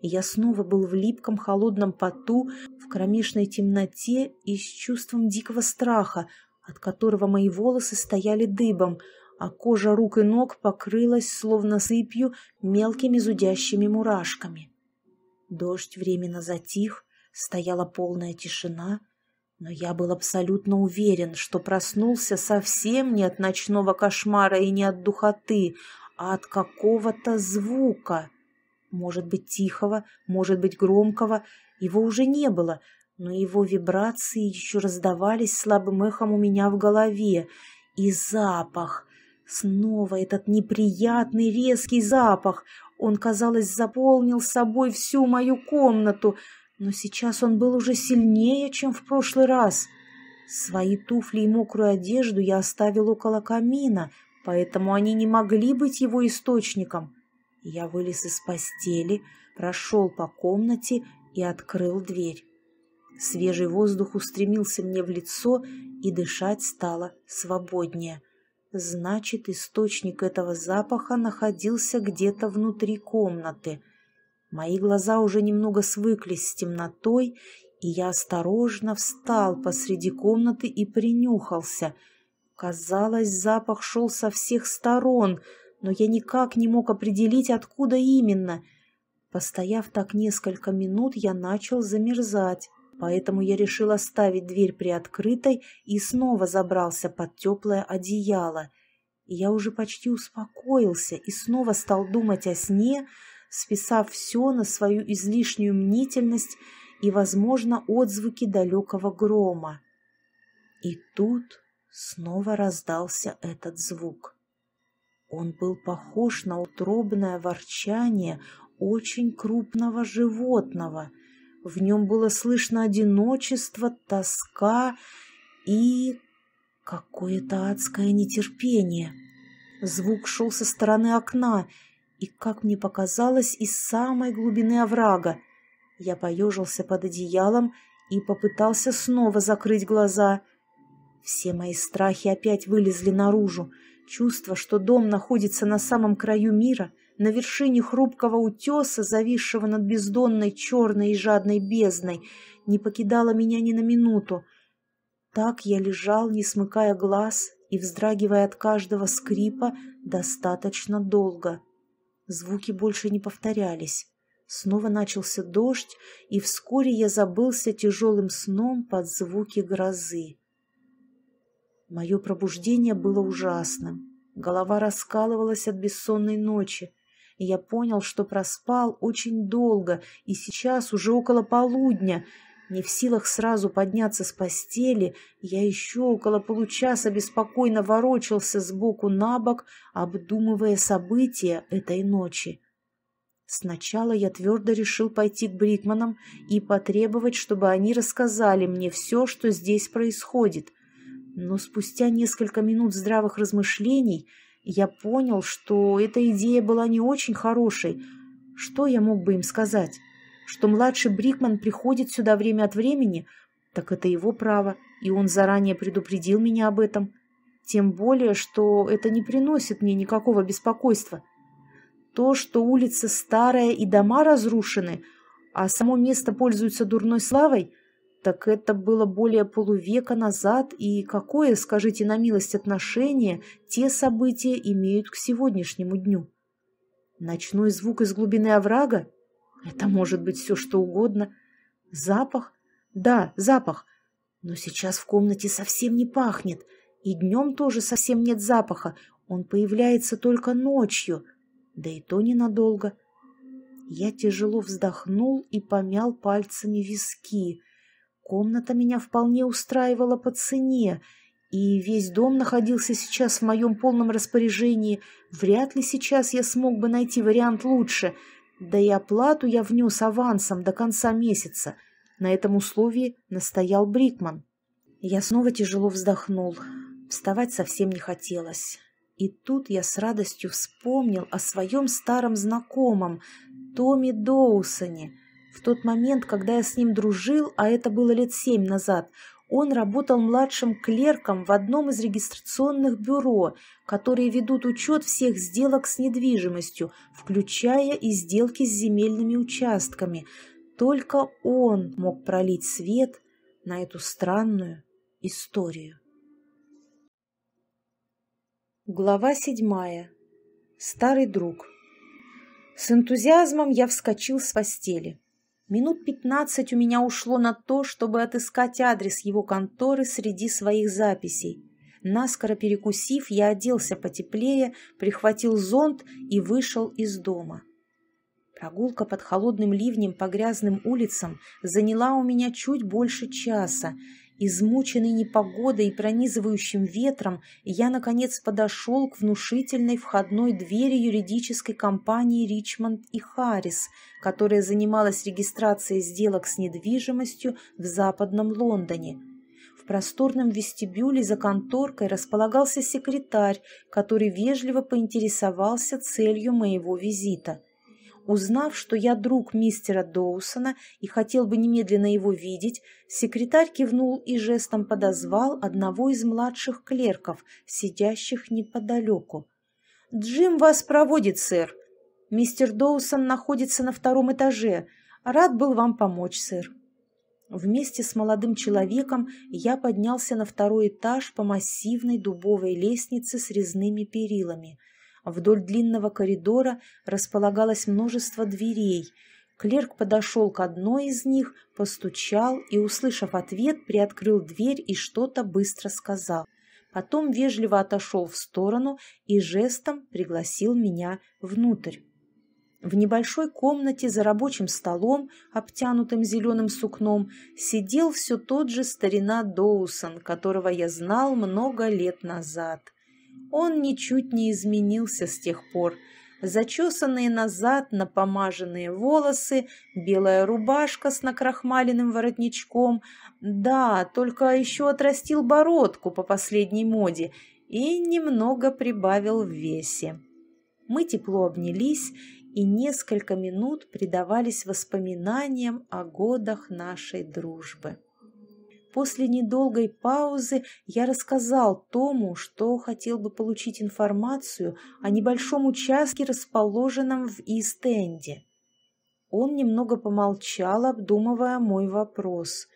я снова был в липком холодном поту, в кромешной темноте и с чувством дикого страха, от которого мои волосы стояли дыбом, а кожа рук и ног покрылась, словно сыпью, мелкими зудящими мурашками. Дождь временно затих, стояла полная тишина, но я был абсолютно уверен, что проснулся совсем не от ночного кошмара и не от духоты, а от какого-то звука. Может быть, тихого, может быть, громкого. Его уже не было, но его вибрации еще раздавались слабым эхом у меня в голове. И запах, Снова этот неприятный резкий запах. Он, казалось, заполнил собой всю мою комнату, но сейчас он был уже сильнее, чем в прошлый раз. Свои туфли и мокрую одежду я оставил около камина, поэтому они не могли быть его источником. Я вылез из постели, прошел по комнате и открыл дверь. Свежий воздух устремился мне в лицо, и дышать стало свободнее. Значит, источник этого запаха находился где-то внутри комнаты. Мои глаза уже немного свыклись с темнотой, и я осторожно встал посреди комнаты и принюхался. Казалось, запах шел со всех сторон, но я никак не мог определить, откуда именно. Постояв так несколько минут, я начал замерзать поэтому я решил оставить дверь приоткрытой и снова забрался под теплое одеяло. Я уже почти успокоился и снова стал думать о сне, списав все на свою излишнюю мнительность и, возможно, отзвуки далекого грома. И тут снова раздался этот звук. Он был похож на утробное ворчание очень крупного животного — в нем было слышно одиночество, тоска и какое-то адское нетерпение. Звук шел со стороны окна и, как мне показалось, из самой глубины оврага. Я поежился под одеялом и попытался снова закрыть глаза. Все мои страхи опять вылезли наружу. Чувство, что дом находится на самом краю мира — на вершине хрупкого утеса, зависшего над бездонной черной и жадной бездной, не покидала меня ни на минуту. Так я лежал, не смыкая глаз и вздрагивая от каждого скрипа достаточно долго. Звуки больше не повторялись. Снова начался дождь, и вскоре я забылся тяжелым сном под звуки грозы. Мое пробуждение было ужасным. Голова раскалывалась от бессонной ночи и я понял, что проспал очень долго, и сейчас уже около полудня. Не в силах сразу подняться с постели, я еще около получаса беспокойно ворочался сбоку на бок, обдумывая события этой ночи. Сначала я твердо решил пойти к Брикманам и потребовать, чтобы они рассказали мне все, что здесь происходит. Но спустя несколько минут здравых размышлений я понял, что эта идея была не очень хорошей. Что я мог бы им сказать? Что младший Брикман приходит сюда время от времени? Так это его право, и он заранее предупредил меня об этом. Тем более, что это не приносит мне никакого беспокойства. То, что улица старая и дома разрушены, а само место пользуется дурной славой – так это было более полувека назад, и какое, скажите на милость, отношение те события имеют к сегодняшнему дню? Ночной звук из глубины оврага? Это может быть все что угодно. Запах? Да, запах. Но сейчас в комнате совсем не пахнет, и днем тоже совсем нет запаха, он появляется только ночью, да и то ненадолго. Я тяжело вздохнул и помял пальцами виски — Комната меня вполне устраивала по цене, и весь дом находился сейчас в моем полном распоряжении. Вряд ли сейчас я смог бы найти вариант лучше, да и оплату я внес авансом до конца месяца. На этом условии настоял Брикман. Я снова тяжело вздохнул. Вставать совсем не хотелось. И тут я с радостью вспомнил о своем старом знакомом, Томе Доусоне, в тот момент, когда я с ним дружил, а это было лет семь назад, он работал младшим клерком в одном из регистрационных бюро, которые ведут учет всех сделок с недвижимостью, включая и сделки с земельными участками. Только он мог пролить свет на эту странную историю. Глава седьмая. Старый друг. С энтузиазмом я вскочил с постели. Минут пятнадцать у меня ушло на то, чтобы отыскать адрес его конторы среди своих записей. Наскоро перекусив, я оделся потеплее, прихватил зонт и вышел из дома. Прогулка под холодным ливнем по грязным улицам заняла у меня чуть больше часа, Измученный непогодой и пронизывающим ветром, я, наконец, подошел к внушительной входной двери юридической компании «Ричмонд и Харрис», которая занималась регистрацией сделок с недвижимостью в Западном Лондоне. В просторном вестибюле за конторкой располагался секретарь, который вежливо поинтересовался целью моего визита – Узнав, что я друг мистера Доусона и хотел бы немедленно его видеть, секретарь кивнул и жестом подозвал одного из младших клерков, сидящих неподалеку. «Джим вас проводит, сэр. Мистер Доусон находится на втором этаже. Рад был вам помочь, сэр». Вместе с молодым человеком я поднялся на второй этаж по массивной дубовой лестнице с резными перилами – Вдоль длинного коридора располагалось множество дверей. Клерк подошел к одной из них, постучал и, услышав ответ, приоткрыл дверь и что-то быстро сказал. Потом вежливо отошел в сторону и жестом пригласил меня внутрь. В небольшой комнате за рабочим столом, обтянутым зеленым сукном, сидел все тот же старина Доусон, которого я знал много лет назад. Он ничуть не изменился с тех пор. Зачесанные назад напомаженные волосы, белая рубашка с накрахмаленным воротничком. Да, только еще отрастил бородку по последней моде и немного прибавил в весе. Мы тепло обнялись и несколько минут предавались воспоминаниям о годах нашей дружбы. После недолгой паузы я рассказал Тому, что хотел бы получить информацию о небольшом участке, расположенном в Ист-Энде. Он немного помолчал, обдумывая мой вопрос.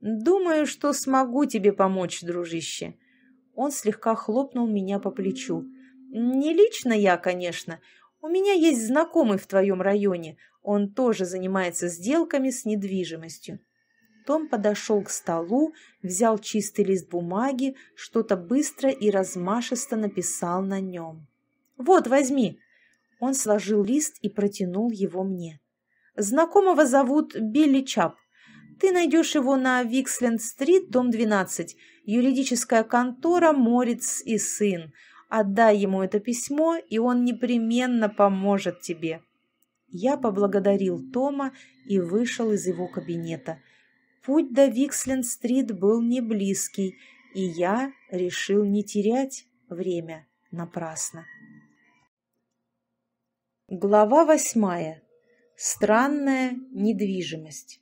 «Думаю, что смогу тебе помочь, дружище». Он слегка хлопнул меня по плечу. «Не лично я, конечно. У меня есть знакомый в твоем районе. Он тоже занимается сделками с недвижимостью. Том подошел к столу, взял чистый лист бумаги, что-то быстро и размашисто написал на нем. «Вот, возьми!» Он сложил лист и протянул его мне. «Знакомого зовут Билли Чап. Ты найдешь его на Виксленд-стрит, дом 12, юридическая контора «Морец и сын». Отдай ему это письмо, и он непременно поможет тебе». Я поблагодарил Тома и вышел из его кабинета – Путь до Виксленд-стрит был не близкий, и я решил не терять время напрасно. Глава восьмая. Странная недвижимость.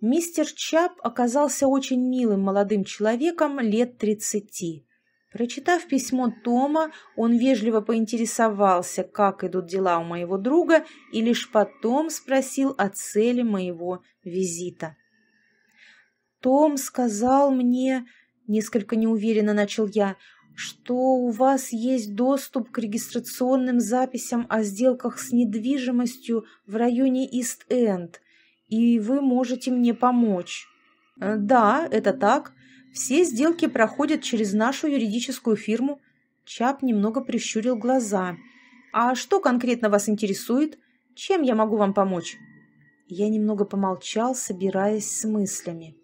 Мистер Чап оказался очень милым молодым человеком лет тридцати. Прочитав письмо Тома, он вежливо поинтересовался, как идут дела у моего друга, и лишь потом спросил о цели моего визита. «Том сказал мне...» — несколько неуверенно начал я — что у вас есть доступ к регистрационным записям о сделках с недвижимостью в районе Ист-Энд, и вы можете мне помочь. Э, да, это так. Все сделки проходят через нашу юридическую фирму. Чап немного прищурил глаза. А что конкретно вас интересует? Чем я могу вам помочь? Я немного помолчал, собираясь с мыслями.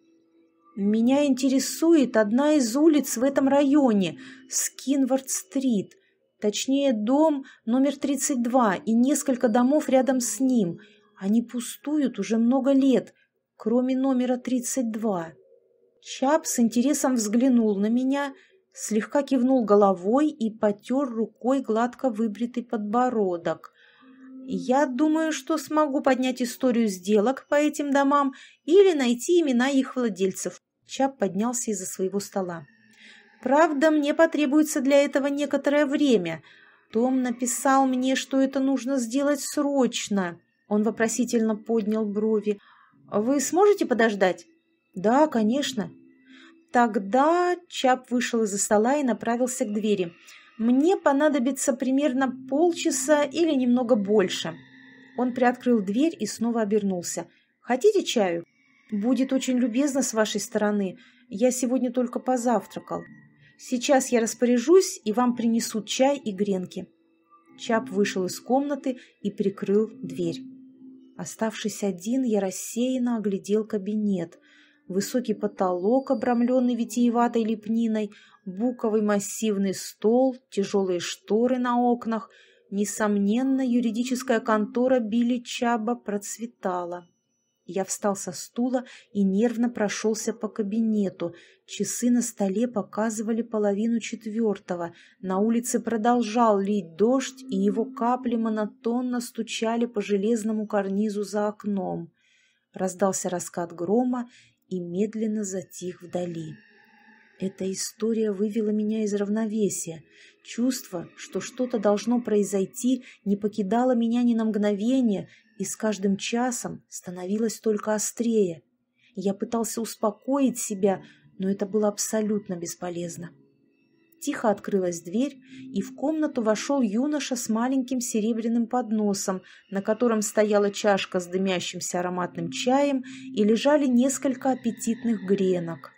Меня интересует одна из улиц в этом районе, Скинвард-стрит, точнее дом номер 32 и несколько домов рядом с ним. Они пустуют уже много лет, кроме номера 32. Чап с интересом взглянул на меня, слегка кивнул головой и потер рукой гладко выбритый подбородок. Я думаю, что смогу поднять историю сделок по этим домам или найти имена их владельцев. Чап поднялся из-за своего стола. Правда, мне потребуется для этого некоторое время. Том написал мне, что это нужно сделать срочно. Он вопросительно поднял брови. Вы сможете подождать? Да, конечно. Тогда Чап вышел из-за стола и направился к двери. Мне понадобится примерно полчаса или немного больше. Он приоткрыл дверь и снова обернулся. «Хотите чаю?» «Будет очень любезно с вашей стороны. Я сегодня только позавтракал. Сейчас я распоряжусь, и вам принесут чай и гренки». Чап вышел из комнаты и прикрыл дверь. Оставшись один, я рассеянно оглядел кабинет. Высокий потолок, обрамленный витиеватой лепниной, буковый массивный стол, тяжелые шторы на окнах. Несомненно, юридическая контора Билли Чаба процветала. Я встал со стула и нервно прошелся по кабинету. Часы на столе показывали половину четвертого. На улице продолжал лить дождь, и его капли монотонно стучали по железному карнизу за окном. Раздался раскат грома и медленно затих вдали. Эта история вывела меня из равновесия. Чувство, что что-то должно произойти, не покидало меня ни на мгновение, и с каждым часом становилось только острее. Я пытался успокоить себя, но это было абсолютно бесполезно. Тихо открылась дверь, и в комнату вошел юноша с маленьким серебряным подносом, на котором стояла чашка с дымящимся ароматным чаем и лежали несколько аппетитных гренок.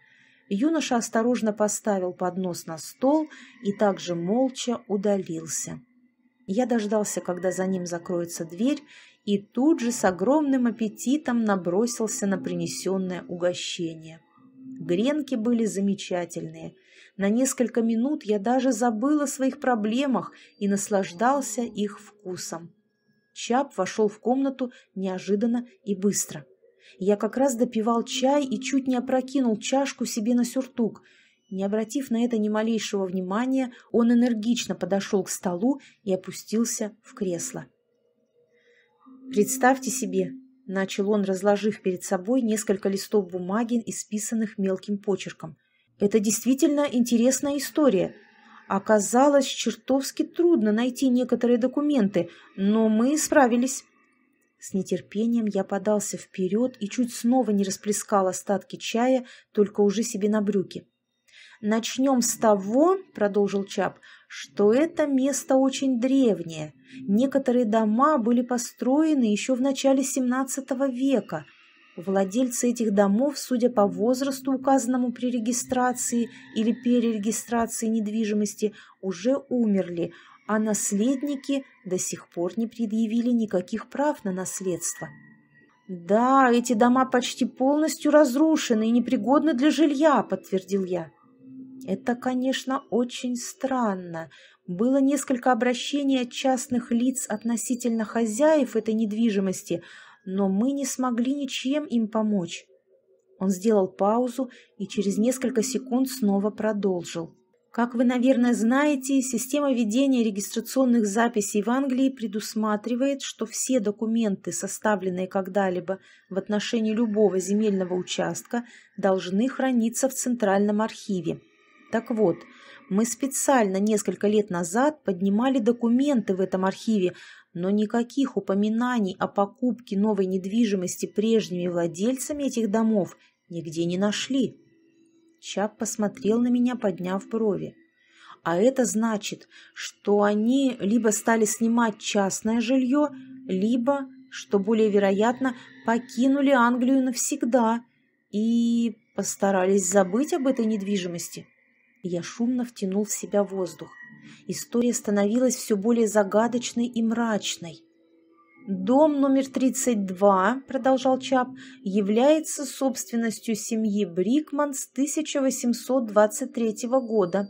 Юноша осторожно поставил поднос на стол и также молча удалился. Я дождался, когда за ним закроется дверь, и тут же с огромным аппетитом набросился на принесенное угощение. Гренки были замечательные. На несколько минут я даже забыл о своих проблемах и наслаждался их вкусом. Чап вошел в комнату неожиданно и быстро. Я как раз допивал чай и чуть не опрокинул чашку себе на сюртук. Не обратив на это ни малейшего внимания, он энергично подошел к столу и опустился в кресло. «Представьте себе», — начал он, разложив перед собой несколько листов бумаги, исписанных мелким почерком. «Это действительно интересная история. Оказалось, чертовски трудно найти некоторые документы, но мы справились». С нетерпением я подался вперед и чуть снова не расплескал остатки чая, только уже себе на брюки. «Начнем с того», — продолжил Чап, что это место очень древнее. Некоторые дома были построены еще в начале XVII века. Владельцы этих домов, судя по возрасту, указанному при регистрации или перерегистрации недвижимости, уже умерли, а наследники до сих пор не предъявили никаких прав на наследство. «Да, эти дома почти полностью разрушены и непригодны для жилья», — подтвердил я. Это, конечно, очень странно. Было несколько обращений от частных лиц относительно хозяев этой недвижимости, но мы не смогли ничем им помочь. Он сделал паузу и через несколько секунд снова продолжил. Как вы, наверное, знаете, система ведения регистрационных записей в Англии предусматривает, что все документы, составленные когда-либо в отношении любого земельного участка, должны храниться в Центральном архиве. Так вот, мы специально несколько лет назад поднимали документы в этом архиве, но никаких упоминаний о покупке новой недвижимости прежними владельцами этих домов нигде не нашли. Чап посмотрел на меня, подняв брови. А это значит, что они либо стали снимать частное жилье, либо, что более вероятно, покинули Англию навсегда и постарались забыть об этой недвижимости. Я шумно втянул в себя воздух. История становилась все более загадочной и мрачной. «Дом номер 32, — продолжал Чап, — является собственностью семьи Брикман с 1823 года.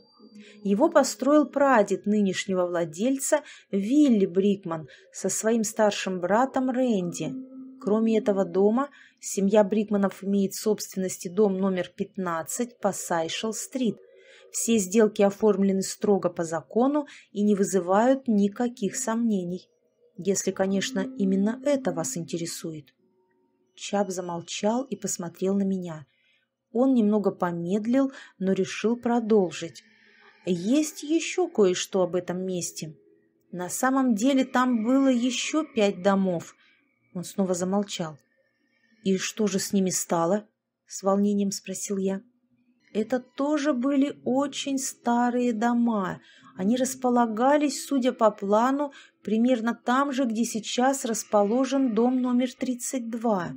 Его построил прадед нынешнего владельца Вилли Брикман со своим старшим братом Рэнди. Кроме этого дома, семья Брикманов имеет собственности дом номер 15 по Сайшел-стрит. Все сделки оформлены строго по закону и не вызывают никаких сомнений если, конечно, именно это вас интересует. Чап замолчал и посмотрел на меня. Он немного помедлил, но решил продолжить. Есть еще кое-что об этом месте. На самом деле там было еще пять домов. Он снова замолчал. «И что же с ними стало?» — с волнением спросил я. «Это тоже были очень старые дома. Они располагались, судя по плану, примерно там же, где сейчас расположен дом номер 32.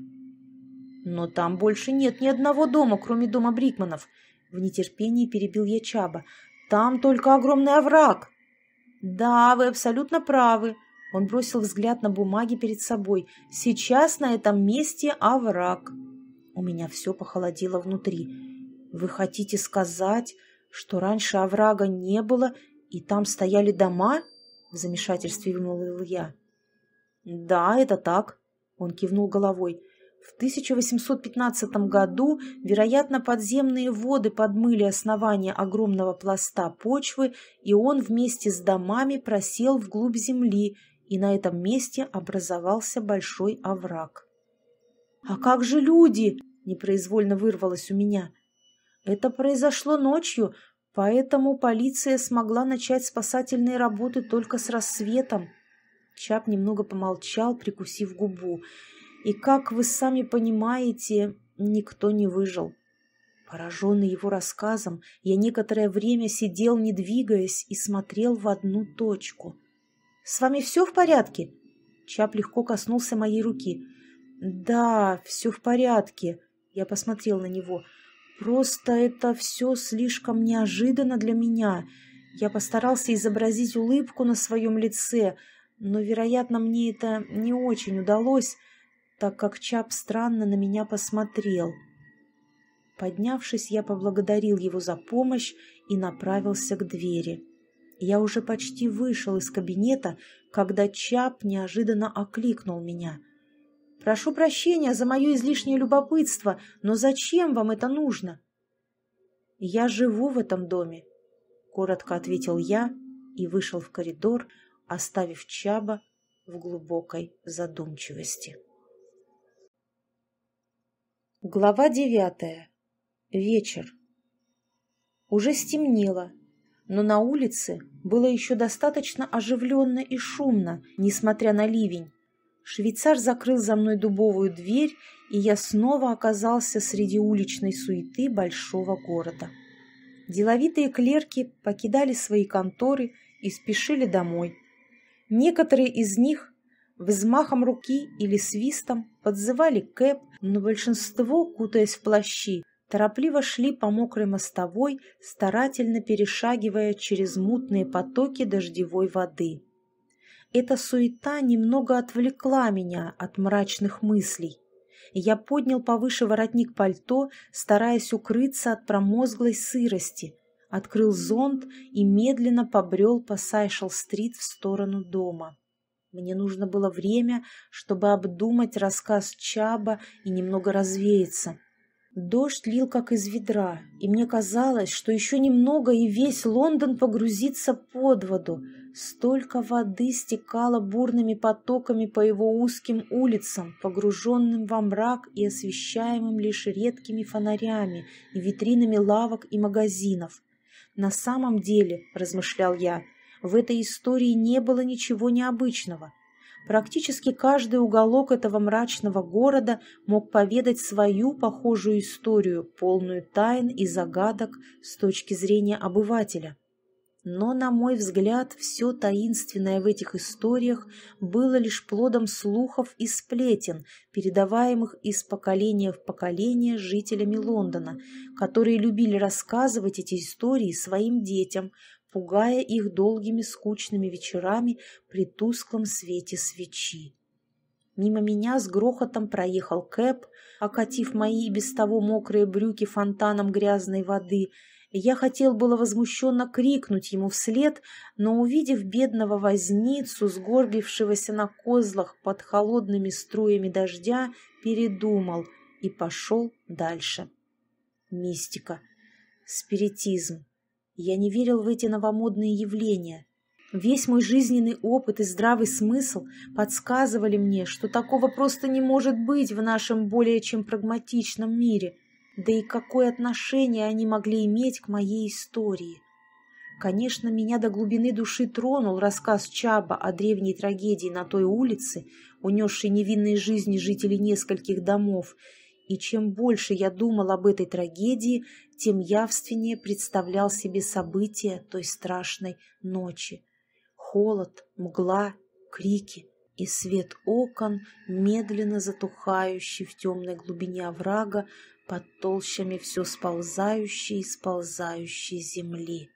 Но там больше нет ни одного дома, кроме дома Брикманов. В нетерпении перебил я Чаба. Там только огромный овраг. Да, вы абсолютно правы. Он бросил взгляд на бумаги перед собой. Сейчас на этом месте овраг. У меня все похолодело внутри. Вы хотите сказать, что раньше оврага не было, и там стояли дома? — в замешательстве вымолвил я. «Да, это так», — он кивнул головой. В 1815 году, вероятно, подземные воды подмыли основание огромного пласта почвы, и он вместе с домами просел вглубь земли, и на этом месте образовался большой овраг. «А как же люди?» – непроизвольно вырвалось у меня. «Это произошло ночью, Поэтому полиция смогла начать спасательные работы только с рассветом. Чап немного помолчал, прикусив губу. И, как вы сами понимаете, никто не выжил. Пораженный его рассказом, я некоторое время сидел, не двигаясь, и смотрел в одну точку. «С вами все в порядке?» Чап легко коснулся моей руки. «Да, все в порядке». Я посмотрел на него. Просто это все слишком неожиданно для меня. Я постарался изобразить улыбку на своем лице, но, вероятно, мне это не очень удалось, так как Чап странно на меня посмотрел. Поднявшись, я поблагодарил его за помощь и направился к двери. Я уже почти вышел из кабинета, когда Чап неожиданно окликнул меня — Прошу прощения за мое излишнее любопытство, но зачем вам это нужно? Я живу в этом доме, коротко ответил я и вышел в коридор, оставив Чаба в глубокой задумчивости. Глава девятая. Вечер. Уже стемнело, но на улице было еще достаточно оживленно и шумно, несмотря на ливень, Швейцар закрыл за мной дубовую дверь, и я снова оказался среди уличной суеты большого города. Деловитые клерки покидали свои конторы и спешили домой. Некоторые из них взмахом руки или свистом подзывали кэп, но большинство, кутаясь в плащи, торопливо шли по мокрой мостовой, старательно перешагивая через мутные потоки дождевой воды. Эта суета немного отвлекла меня от мрачных мыслей. Я поднял повыше воротник пальто, стараясь укрыться от промозглой сырости, открыл зонт и медленно побрел по Сайшел-стрит в сторону дома. Мне нужно было время, чтобы обдумать рассказ Чаба и немного развеяться. Дождь лил как из ведра, и мне казалось, что еще немного, и весь Лондон погрузится под воду. Столько воды стекало бурными потоками по его узким улицам, погруженным во мрак и освещаемым лишь редкими фонарями и витринами лавок и магазинов. На самом деле, размышлял я, в этой истории не было ничего необычного. Практически каждый уголок этого мрачного города мог поведать свою похожую историю, полную тайн и загадок с точки зрения обывателя. Но, на мой взгляд, все таинственное в этих историях было лишь плодом слухов и сплетен, передаваемых из поколения в поколение жителями Лондона, которые любили рассказывать эти истории своим детям, пугая их долгими скучными вечерами при тусклом свете свечи. Мимо меня с грохотом проехал Кэп, окатив мои без того мокрые брюки фонтаном грязной воды. Я хотел было возмущенно крикнуть ему вслед, но, увидев бедного возницу, сгорбившегося на козлах под холодными струями дождя, передумал и пошел дальше. Мистика, спиритизм, я не верил в эти новомодные явления. Весь мой жизненный опыт и здравый смысл подсказывали мне, что такого просто не может быть в нашем более чем прагматичном мире. Да и какое отношение они могли иметь к моей истории? Конечно, меня до глубины души тронул рассказ Чаба о древней трагедии на той улице, унесшей невинные жизни жителей нескольких домов, и чем больше я думал об этой трагедии, тем явственнее представлял себе события той страшной ночи. Холод, мгла, крики и свет окон, медленно затухающий в темной глубине оврага под толщами все сползающей и сползающей земли.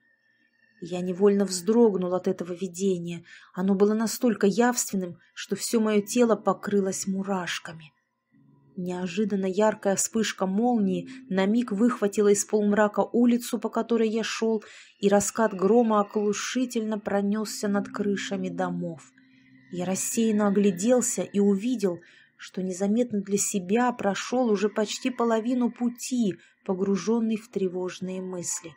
Я невольно вздрогнул от этого видения. Оно было настолько явственным, что все мое тело покрылось мурашками. Неожиданно яркая вспышка молнии на миг выхватила из полумрака улицу, по которой я шел, и раскат грома оглушительно пронесся над крышами домов. Я рассеянно огляделся и увидел, что незаметно для себя прошел уже почти половину пути, погруженный в тревожные мысли.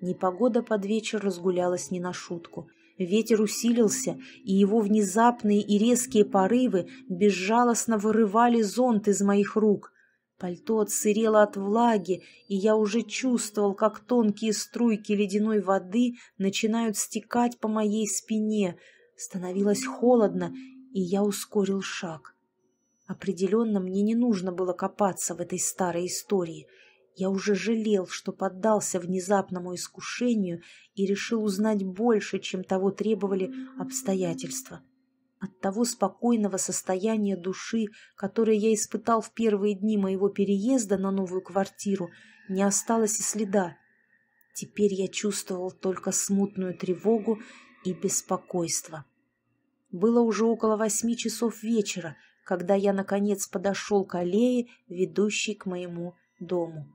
Непогода под вечер разгулялась не на шутку — Ветер усилился, и его внезапные и резкие порывы безжалостно вырывали зонт из моих рук. Пальто отсырело от влаги, и я уже чувствовал, как тонкие струйки ледяной воды начинают стекать по моей спине. Становилось холодно, и я ускорил шаг. Определенно мне не нужно было копаться в этой старой истории — я уже жалел, что поддался внезапному искушению и решил узнать больше, чем того требовали обстоятельства. От того спокойного состояния души, которое я испытал в первые дни моего переезда на новую квартиру, не осталось и следа. Теперь я чувствовал только смутную тревогу и беспокойство. Было уже около восьми часов вечера, когда я, наконец, подошел к аллее, ведущей к моему дому.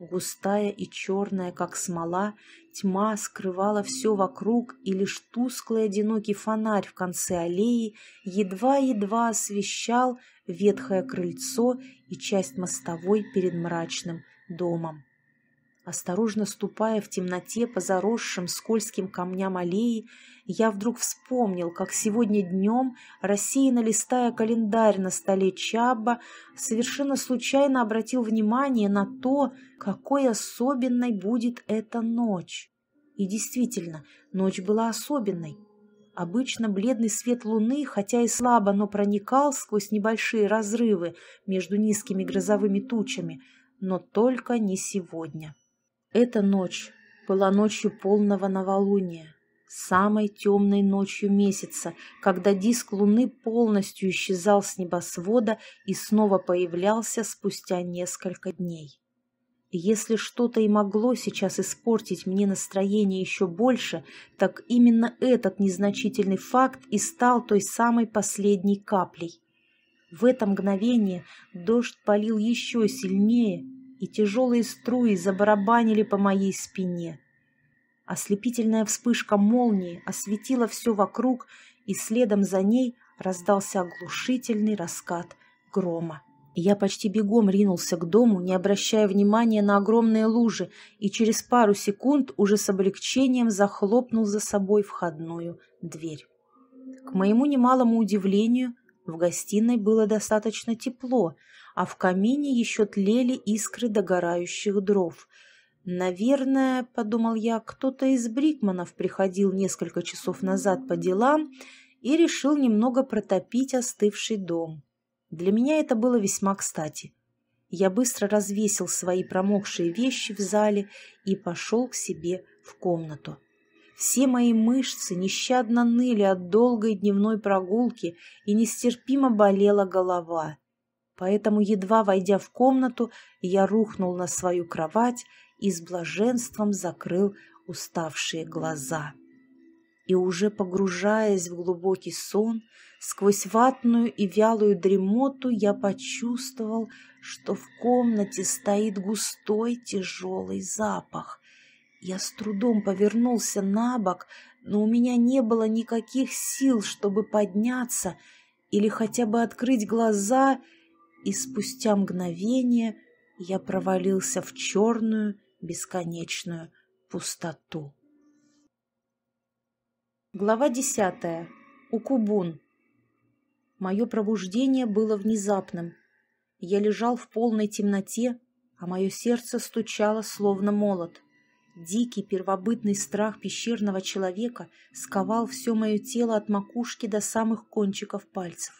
Густая и черная, как смола, тьма скрывала все вокруг, и лишь тусклый одинокий фонарь в конце аллеи едва-едва освещал ветхое крыльцо и часть мостовой перед мрачным домом. Осторожно ступая в темноте по заросшим скользким камням аллеи, я вдруг вспомнил, как сегодня днем, рассеянно листая календарь на столе Чабба, совершенно случайно обратил внимание на то, какой особенной будет эта ночь. И действительно, ночь была особенной. Обычно бледный свет луны, хотя и слабо, но проникал сквозь небольшие разрывы между низкими грозовыми тучами, но только не сегодня. Эта ночь была ночью полного новолуния, самой темной ночью месяца, когда диск луны полностью исчезал с небосвода и снова появлялся спустя несколько дней. Если что-то и могло сейчас испортить мне настроение еще больше, так именно этот незначительный факт и стал той самой последней каплей. В это мгновение дождь полил еще сильнее, и тяжелые струи забарабанили по моей спине. Ослепительная вспышка молнии осветила все вокруг, и следом за ней раздался оглушительный раскат грома. Я почти бегом ринулся к дому, не обращая внимания на огромные лужи, и через пару секунд уже с облегчением захлопнул за собой входную дверь. К моему немалому удивлению, в гостиной было достаточно тепло, а в камине еще тлели искры догорающих дров. «Наверное, — подумал я, — кто-то из Брикманов приходил несколько часов назад по делам и решил немного протопить остывший дом. Для меня это было весьма кстати. Я быстро развесил свои промокшие вещи в зале и пошел к себе в комнату. Все мои мышцы нещадно ныли от долгой дневной прогулки и нестерпимо болела голова. Поэтому, едва войдя в комнату, я рухнул на свою кровать и с блаженством закрыл уставшие глаза и уже погружаясь в глубокий сон, сквозь ватную и вялую дремоту я почувствовал, что в комнате стоит густой тяжелый запах. Я с трудом повернулся на бок, но у меня не было никаких сил, чтобы подняться или хотя бы открыть глаза, и спустя мгновение я провалился в черную бесконечную пустоту. Глава десятая. Укубун. Мое пробуждение было внезапным. Я лежал в полной темноте, а мое сердце стучало, словно молот. Дикий первобытный страх пещерного человека сковал все мое тело от макушки до самых кончиков пальцев.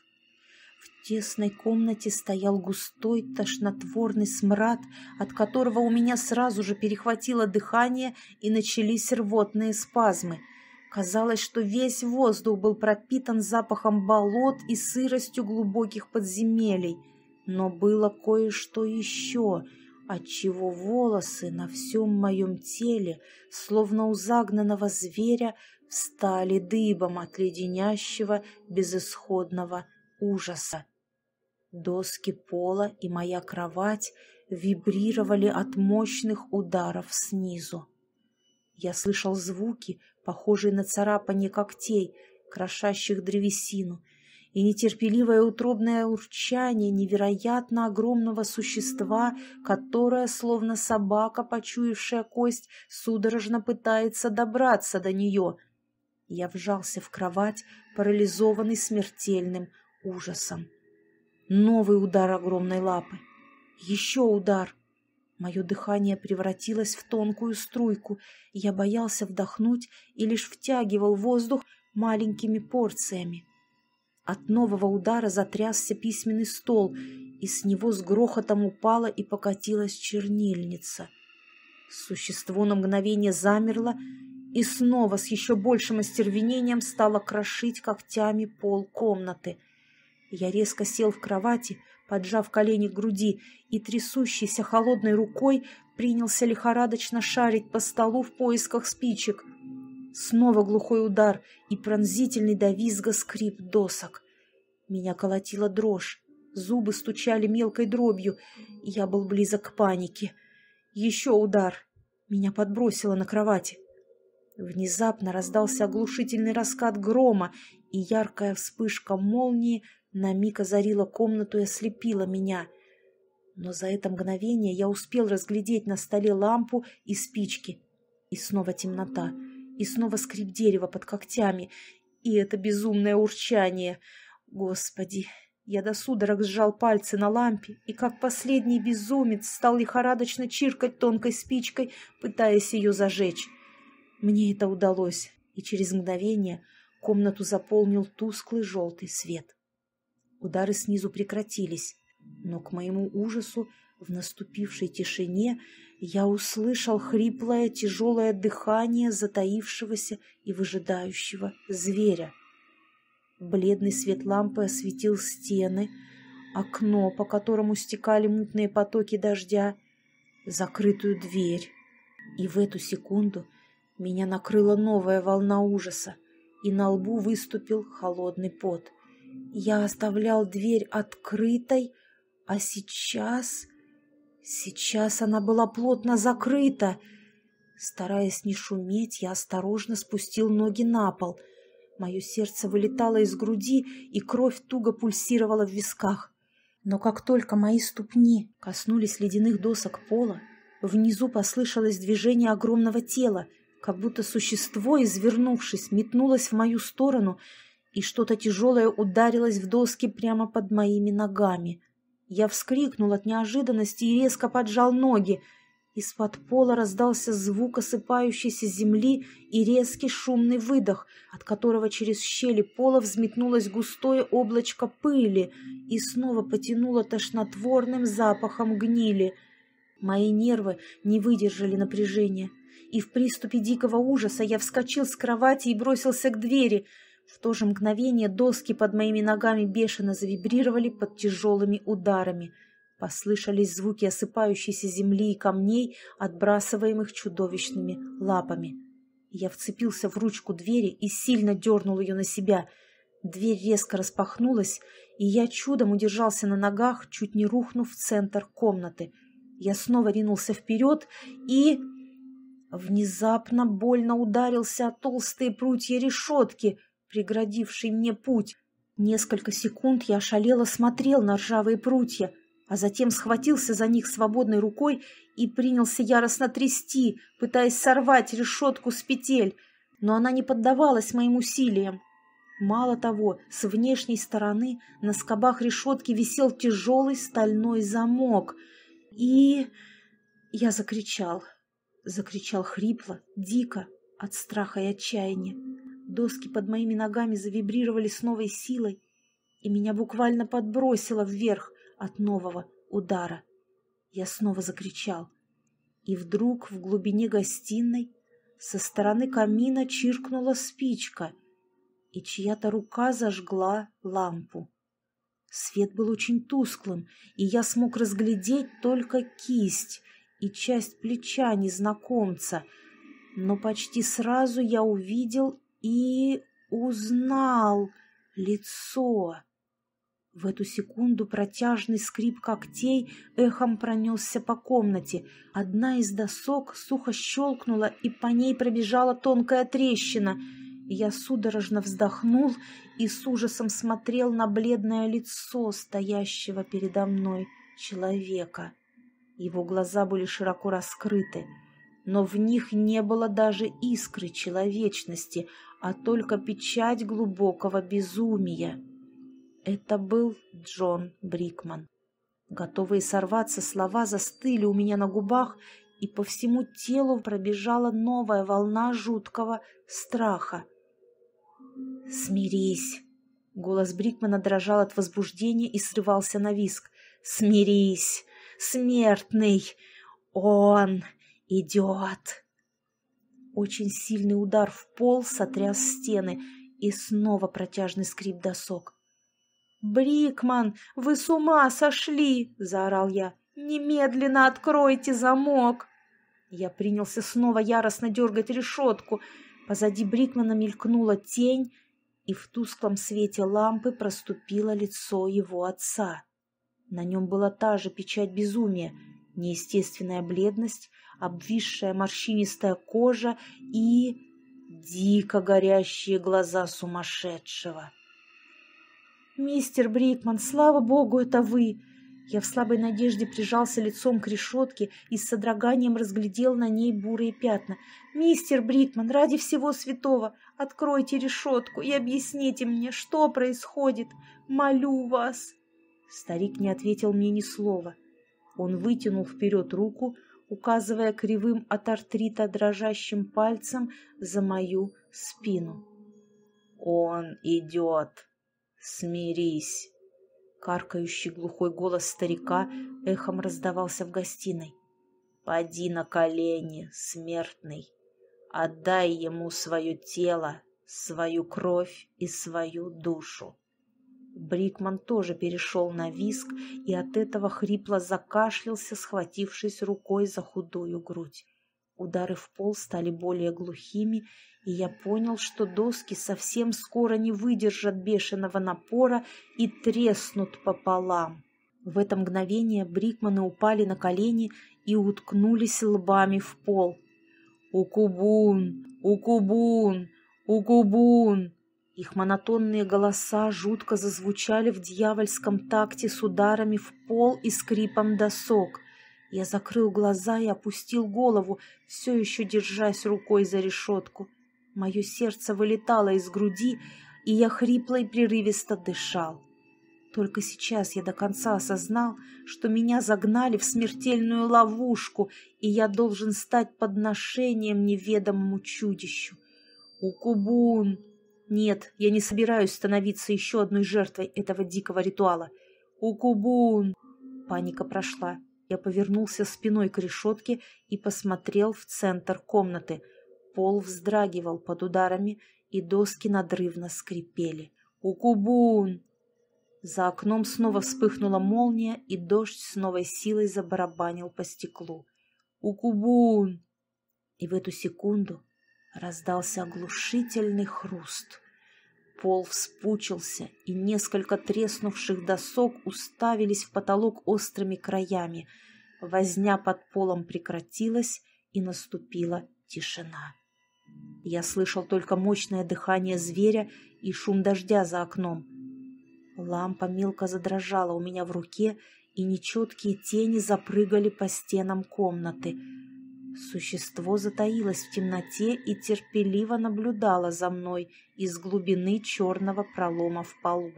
В тесной комнате стоял густой тошнотворный смрад, от которого у меня сразу же перехватило дыхание и начались рвотные спазмы – Казалось, что весь воздух был пропитан запахом болот и сыростью глубоких подземелий. Но было кое-что еще, отчего волосы на всем моем теле, словно у загнанного зверя, встали дыбом от леденящего безысходного ужаса. Доски пола и моя кровать вибрировали от мощных ударов снизу. Я слышал звуки, похожие на царапание когтей, крошащих древесину, и нетерпеливое утробное урчание невероятно огромного существа, которое, словно собака, почуявшая кость, судорожно пытается добраться до нее. Я вжался в кровать, парализованный смертельным ужасом. Новый удар огромной лапы. Еще удар — Мое дыхание превратилось в тонкую струйку, я боялся вдохнуть и лишь втягивал воздух маленькими порциями. От нового удара затрясся письменный стол, и с него с грохотом упала и покатилась чернильница. Существо на мгновение замерло и снова с еще большим остервенением стало крошить когтями пол комнаты. Я резко сел в кровати, поджав колени к груди, и трясущейся холодной рукой принялся лихорадочно шарить по столу в поисках спичек. Снова глухой удар и пронзительный до визга скрип досок. Меня колотила дрожь, зубы стучали мелкой дробью, и я был близок к панике. Еще удар. Меня подбросило на кровати. Внезапно раздался оглушительный раскат грома, и яркая вспышка молнии на миг озарила комнату и ослепила меня. Но за это мгновение я успел разглядеть на столе лампу и спички. И снова темнота, и снова скрип дерева под когтями, и это безумное урчание. Господи, я до судорог сжал пальцы на лампе и, как последний безумец, стал лихорадочно чиркать тонкой спичкой, пытаясь ее зажечь. Мне это удалось, и через мгновение комнату заполнил тусклый желтый свет. Удары снизу прекратились, но к моему ужасу в наступившей тишине я услышал хриплое тяжелое дыхание затаившегося и выжидающего зверя. Бледный свет лампы осветил стены, окно, по которому стекали мутные потоки дождя, закрытую дверь. И в эту секунду меня накрыла новая волна ужаса, и на лбу выступил холодный пот — я оставлял дверь открытой, а сейчас... Сейчас она была плотно закрыта. Стараясь не шуметь, я осторожно спустил ноги на пол. Мое сердце вылетало из груди, и кровь туго пульсировала в висках. Но как только мои ступни коснулись ледяных досок пола, внизу послышалось движение огромного тела, как будто существо, извернувшись, метнулось в мою сторону, и что-то тяжелое ударилось в доски прямо под моими ногами. Я вскрикнул от неожиданности и резко поджал ноги. Из-под пола раздался звук осыпающейся земли и резкий шумный выдох, от которого через щели пола взметнулось густое облачко пыли и снова потянуло тошнотворным запахом гнили. Мои нервы не выдержали напряжения, и в приступе дикого ужаса я вскочил с кровати и бросился к двери — в то же мгновение доски под моими ногами бешено завибрировали под тяжелыми ударами. Послышались звуки осыпающейся земли и камней, отбрасываемых чудовищными лапами. Я вцепился в ручку двери и сильно дернул ее на себя. Дверь резко распахнулась, и я чудом удержался на ногах, чуть не рухнув в центр комнаты. Я снова ринулся вперед и... Внезапно больно ударился о толстые прутья решетки — преградивший мне путь. Несколько секунд я ошалело смотрел на ржавые прутья, а затем схватился за них свободной рукой и принялся яростно трясти, пытаясь сорвать решетку с петель, но она не поддавалась моим усилиям. Мало того, с внешней стороны на скобах решетки висел тяжелый стальной замок. И... я закричал. Закричал хрипло, дико, от страха и отчаяния. Доски под моими ногами завибрировали с новой силой, и меня буквально подбросило вверх от нового удара. Я снова закричал. И вдруг в глубине гостиной со стороны камина чиркнула спичка, и чья-то рука зажгла лампу. Свет был очень тусклым, и я смог разглядеть только кисть и часть плеча незнакомца, но почти сразу я увидел и узнал лицо. В эту секунду протяжный скрип когтей эхом пронесся по комнате. Одна из досок сухо щелкнула, и по ней пробежала тонкая трещина. Я судорожно вздохнул и с ужасом смотрел на бледное лицо стоящего передо мной человека. Его глаза были широко раскрыты, но в них не было даже искры человечности, а только печать глубокого безумия. Это был Джон Брикман. Готовые сорваться слова застыли у меня на губах, и по всему телу пробежала новая волна жуткого страха. «Смирись!» Голос Брикмана дрожал от возбуждения и срывался на виск. «Смирись! Смертный! Он идет!» Очень сильный удар в пол сотряс стены и снова протяжный скрип досок. «Брикман, вы с ума сошли!» — заорал я. «Немедленно откройте замок!» Я принялся снова яростно дергать решетку. Позади Брикмана мелькнула тень, и в тусклом свете лампы проступило лицо его отца. На нем была та же печать безумия, неестественная бледность, обвисшая морщинистая кожа и дико горящие глаза сумасшедшего. «Мистер Брикман, слава богу, это вы!» Я в слабой надежде прижался лицом к решетке и с содроганием разглядел на ней бурые пятна. «Мистер Брикман, ради всего святого, откройте решетку и объясните мне, что происходит. Молю вас!» Старик не ответил мне ни слова. Он вытянул вперед руку, указывая кривым от артрита дрожащим пальцем за мою спину. «Он идет! Смирись!» Каркающий глухой голос старика эхом раздавался в гостиной. «Поди на колени, смертный! Отдай ему свое тело, свою кровь и свою душу!» Брикман тоже перешел на виск и от этого хрипло закашлялся, схватившись рукой за худую грудь. Удары в пол стали более глухими, и я понял, что доски совсем скоро не выдержат бешеного напора и треснут пополам. В это мгновение Брикманы упали на колени и уткнулись лбами в пол. «Укубун! Укубун! Укубун!» Их монотонные голоса жутко зазвучали в дьявольском такте с ударами в пол и скрипом досок. Я закрыл глаза и опустил голову, все еще держась рукой за решетку. Мое сердце вылетало из груди, и я хрипло и прерывисто дышал. Только сейчас я до конца осознал, что меня загнали в смертельную ловушку, и я должен стать подношением неведомому чудищу. Укубун! Нет, я не собираюсь становиться еще одной жертвой этого дикого ритуала. Укубун! Паника прошла. Я повернулся спиной к решетке и посмотрел в центр комнаты. Пол вздрагивал под ударами, и доски надрывно скрипели. «Укубун!» За окном снова вспыхнула молния, и дождь с новой силой забарабанил по стеклу. «Укубун!» И в эту секунду раздался оглушительный хруст. Пол вспучился, и несколько треснувших досок уставились в потолок острыми краями. Возня под полом прекратилась, и наступила тишина. Я слышал только мощное дыхание зверя и шум дождя за окном. Лампа мелко задрожала у меня в руке, и нечеткие тени запрыгали по стенам комнаты. Существо затаилось в темноте и терпеливо наблюдало за мной из глубины черного пролома в полу.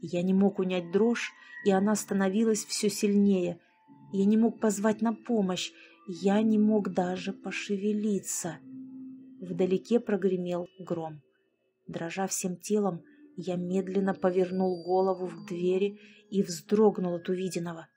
Я не мог унять дрожь, и она становилась все сильнее. Я не мог позвать на помощь, я не мог даже пошевелиться. Вдалеке прогремел гром. Дрожа всем телом, я медленно повернул голову к двери и вздрогнул от увиденного.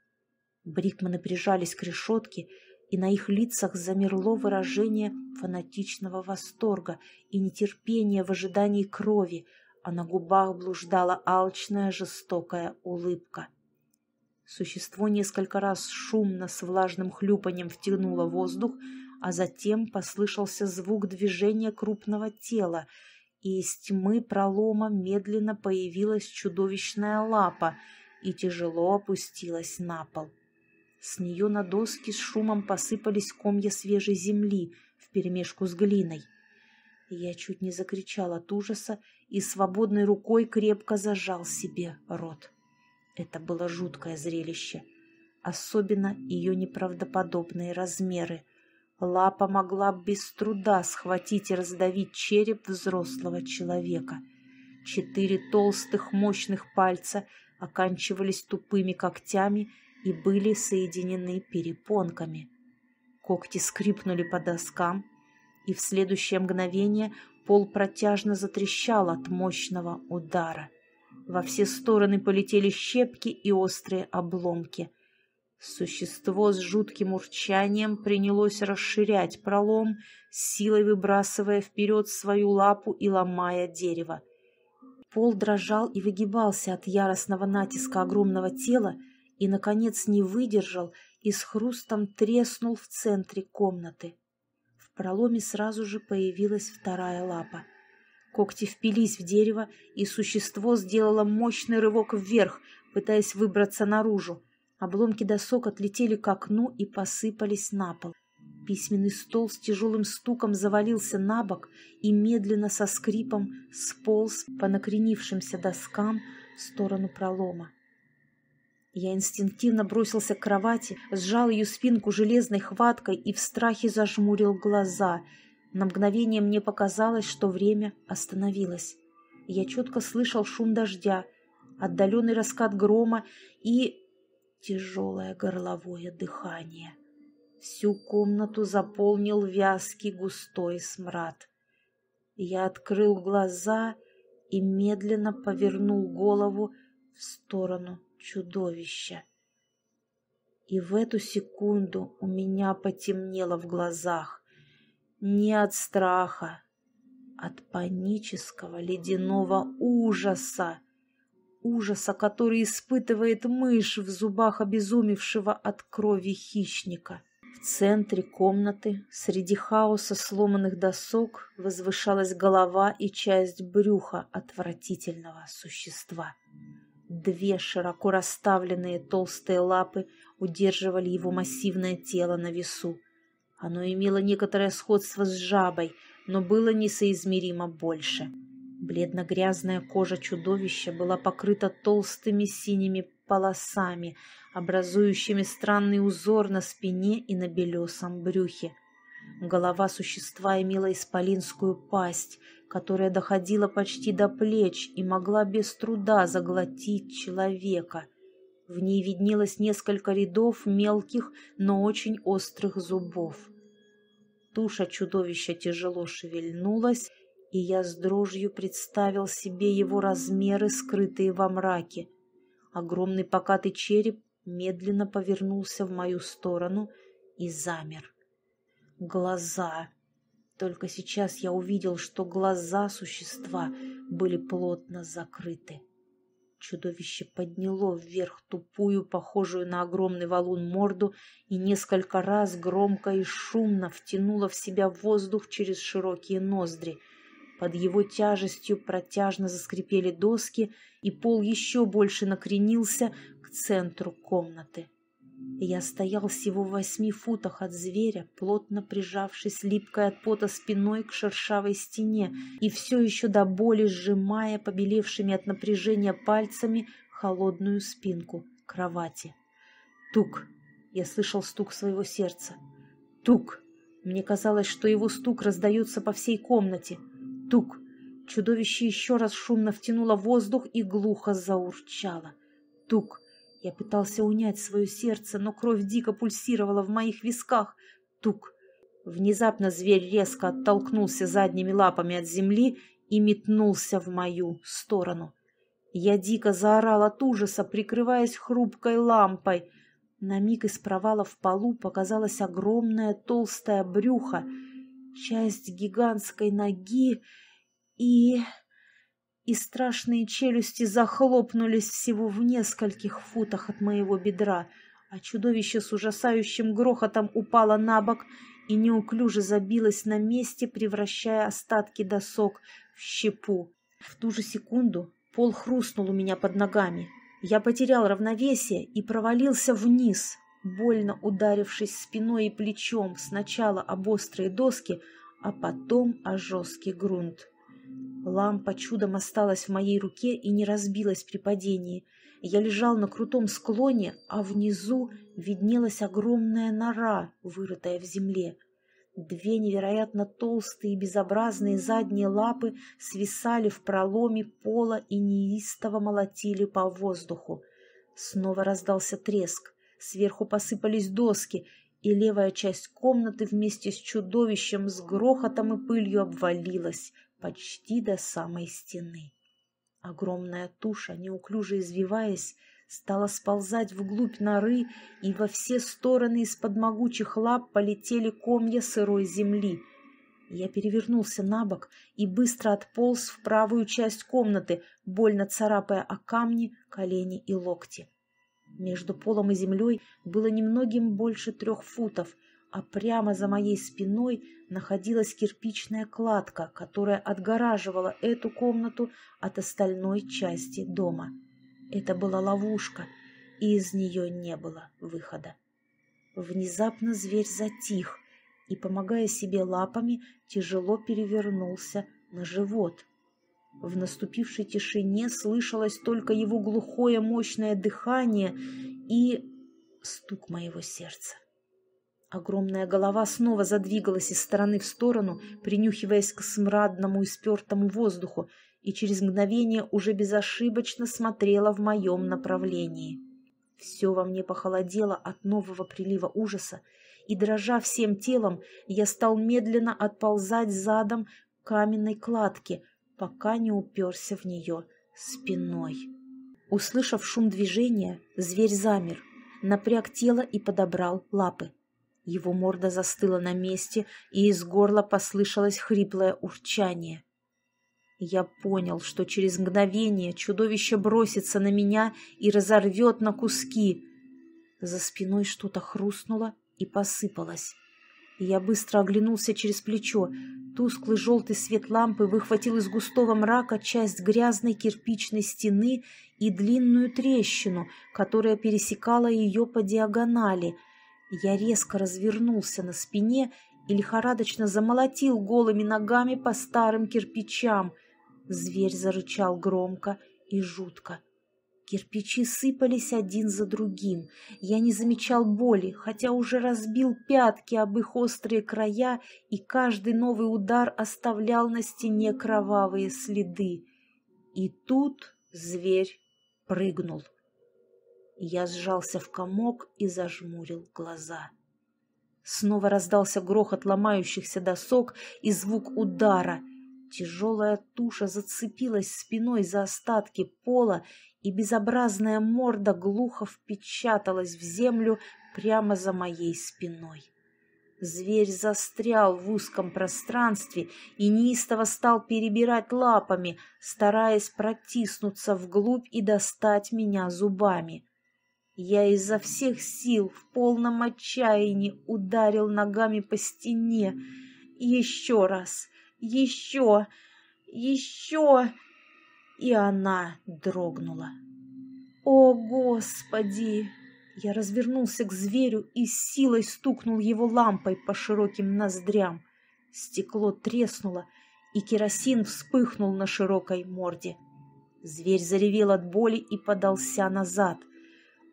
Брикманы прижались к решетке, и на их лицах замерло выражение фанатичного восторга и нетерпения в ожидании крови, а на губах блуждала алчная жестокая улыбка. Существо несколько раз шумно с влажным хлюпанием втянуло воздух, а затем послышался звук движения крупного тела — и из тьмы пролома медленно появилась чудовищная лапа и тяжело опустилась на пол. С нее на доски с шумом посыпались комья свежей земли вперемешку с глиной. Я чуть не закричал от ужаса и свободной рукой крепко зажал себе рот. Это было жуткое зрелище, особенно ее неправдоподобные размеры — Лапа могла без труда схватить и раздавить череп взрослого человека. Четыре толстых мощных пальца оканчивались тупыми когтями и были соединены перепонками. Когти скрипнули по доскам, и в следующее мгновение пол протяжно затрещал от мощного удара. Во все стороны полетели щепки и острые обломки. Существо с жутким урчанием принялось расширять пролом, силой выбрасывая вперед свою лапу и ломая дерево. Пол дрожал и выгибался от яростного натиска огромного тела и, наконец, не выдержал и с хрустом треснул в центре комнаты. В проломе сразу же появилась вторая лапа. Когти впились в дерево, и существо сделало мощный рывок вверх, пытаясь выбраться наружу. Обломки досок отлетели к окну и посыпались на пол. Письменный стол с тяжелым стуком завалился на бок и медленно со скрипом сполз по накренившимся доскам в сторону пролома. Я инстинктивно бросился к кровати, сжал ее спинку железной хваткой и в страхе зажмурил глаза. На мгновение мне показалось, что время остановилось. Я четко слышал шум дождя, отдаленный раскат грома и тяжелое горловое дыхание. Всю комнату заполнил вязкий густой смрад. Я открыл глаза и медленно повернул голову в сторону чудовища. И в эту секунду у меня потемнело в глазах. Не от страха, от панического ледяного ужаса ужаса, который испытывает мышь в зубах обезумевшего от крови хищника. В центре комнаты, среди хаоса сломанных досок, возвышалась голова и часть брюха отвратительного существа. Две широко расставленные толстые лапы удерживали его массивное тело на весу. Оно имело некоторое сходство с жабой, но было несоизмеримо больше — Бледно-грязная кожа чудовища была покрыта толстыми синими полосами, образующими странный узор на спине и на белесом брюхе. Голова существа имела исполинскую пасть, которая доходила почти до плеч и могла без труда заглотить человека. В ней виднелось несколько рядов мелких, но очень острых зубов. Туша чудовища тяжело шевельнулась, и я с дрожью представил себе его размеры, скрытые во мраке. Огромный покатый череп медленно повернулся в мою сторону и замер. Глаза. Только сейчас я увидел, что глаза существа были плотно закрыты. Чудовище подняло вверх тупую, похожую на огромный валун морду, и несколько раз громко и шумно втянуло в себя воздух через широкие ноздри. Под его тяжестью протяжно заскрипели доски, и пол еще больше накренился к центру комнаты. Я стоял всего в восьми футах от зверя, плотно прижавшись липкой от пота спиной к шершавой стене и все еще до боли сжимая побелевшими от напряжения пальцами холодную спинку кровати. Тук! Я слышал стук своего сердца. Тук! Мне казалось, что его стук раздается по всей комнате. Тук! Чудовище еще раз шумно втянуло воздух и глухо заурчало. Тук! Я пытался унять свое сердце, но кровь дико пульсировала в моих висках. Тук! Внезапно зверь резко оттолкнулся задними лапами от земли и метнулся в мою сторону. Я дико заорал от ужаса, прикрываясь хрупкой лампой. На миг из провала в полу показалась огромная толстая брюхо, часть гигантской ноги и и страшные челюсти захлопнулись всего в нескольких футах от моего бедра, а чудовище с ужасающим грохотом упало на бок и неуклюже забилось на месте, превращая остатки досок в щепу. В ту же секунду пол хрустнул у меня под ногами. Я потерял равновесие и провалился вниз, больно ударившись спиной и плечом сначала об острые доски, а потом о жесткий грунт. Лампа чудом осталась в моей руке и не разбилась при падении. Я лежал на крутом склоне, а внизу виднелась огромная нора, вырытая в земле. Две невероятно толстые и безобразные задние лапы свисали в проломе пола и неистово молотили по воздуху. Снова раздался треск. Сверху посыпались доски, и левая часть комнаты вместе с чудовищем с грохотом и пылью обвалилась, почти до самой стены. Огромная туша, неуклюже извиваясь, стала сползать вглубь норы, и во все стороны из-под могучих лап полетели комья сырой земли. Я перевернулся на бок и быстро отполз в правую часть комнаты, больно царапая о камни, колени и локти. Между полом и землей было немногим больше трех футов — а прямо за моей спиной находилась кирпичная кладка, которая отгораживала эту комнату от остальной части дома. Это была ловушка, и из нее не было выхода. Внезапно зверь затих и, помогая себе лапами, тяжело перевернулся на живот. В наступившей тишине слышалось только его глухое мощное дыхание и стук моего сердца. Огромная голова снова задвигалась из стороны в сторону, принюхиваясь к смрадному и спертому воздуху, и через мгновение уже безошибочно смотрела в моем направлении. Все во мне похолодело от нового прилива ужаса, и, дрожа всем телом, я стал медленно отползать задом к каменной кладке, пока не уперся в нее спиной. Услышав шум движения, зверь замер, напряг тело и подобрал лапы. Его морда застыла на месте, и из горла послышалось хриплое урчание. Я понял, что через мгновение чудовище бросится на меня и разорвет на куски. За спиной что-то хрустнуло и посыпалось. Я быстро оглянулся через плечо. Тусклый желтый свет лампы выхватил из густого мрака часть грязной кирпичной стены и длинную трещину, которая пересекала ее по диагонали — я резко развернулся на спине и лихорадочно замолотил голыми ногами по старым кирпичам. Зверь зарычал громко и жутко. Кирпичи сыпались один за другим. Я не замечал боли, хотя уже разбил пятки об их острые края, и каждый новый удар оставлял на стене кровавые следы. И тут зверь прыгнул. Я сжался в комок и зажмурил глаза. Снова раздался грохот ломающихся досок и звук удара. Тяжелая туша зацепилась спиной за остатки пола, и безобразная морда глухо впечаталась в землю прямо за моей спиной. Зверь застрял в узком пространстве и неистово стал перебирать лапами, стараясь протиснуться вглубь и достать меня зубами. Я изо всех сил в полном отчаянии ударил ногами по стене. Еще раз, еще, еще... И она дрогнула. «О, Господи!» Я развернулся к зверю и силой стукнул его лампой по широким ноздрям. Стекло треснуло, и керосин вспыхнул на широкой морде. Зверь заревел от боли и подался назад.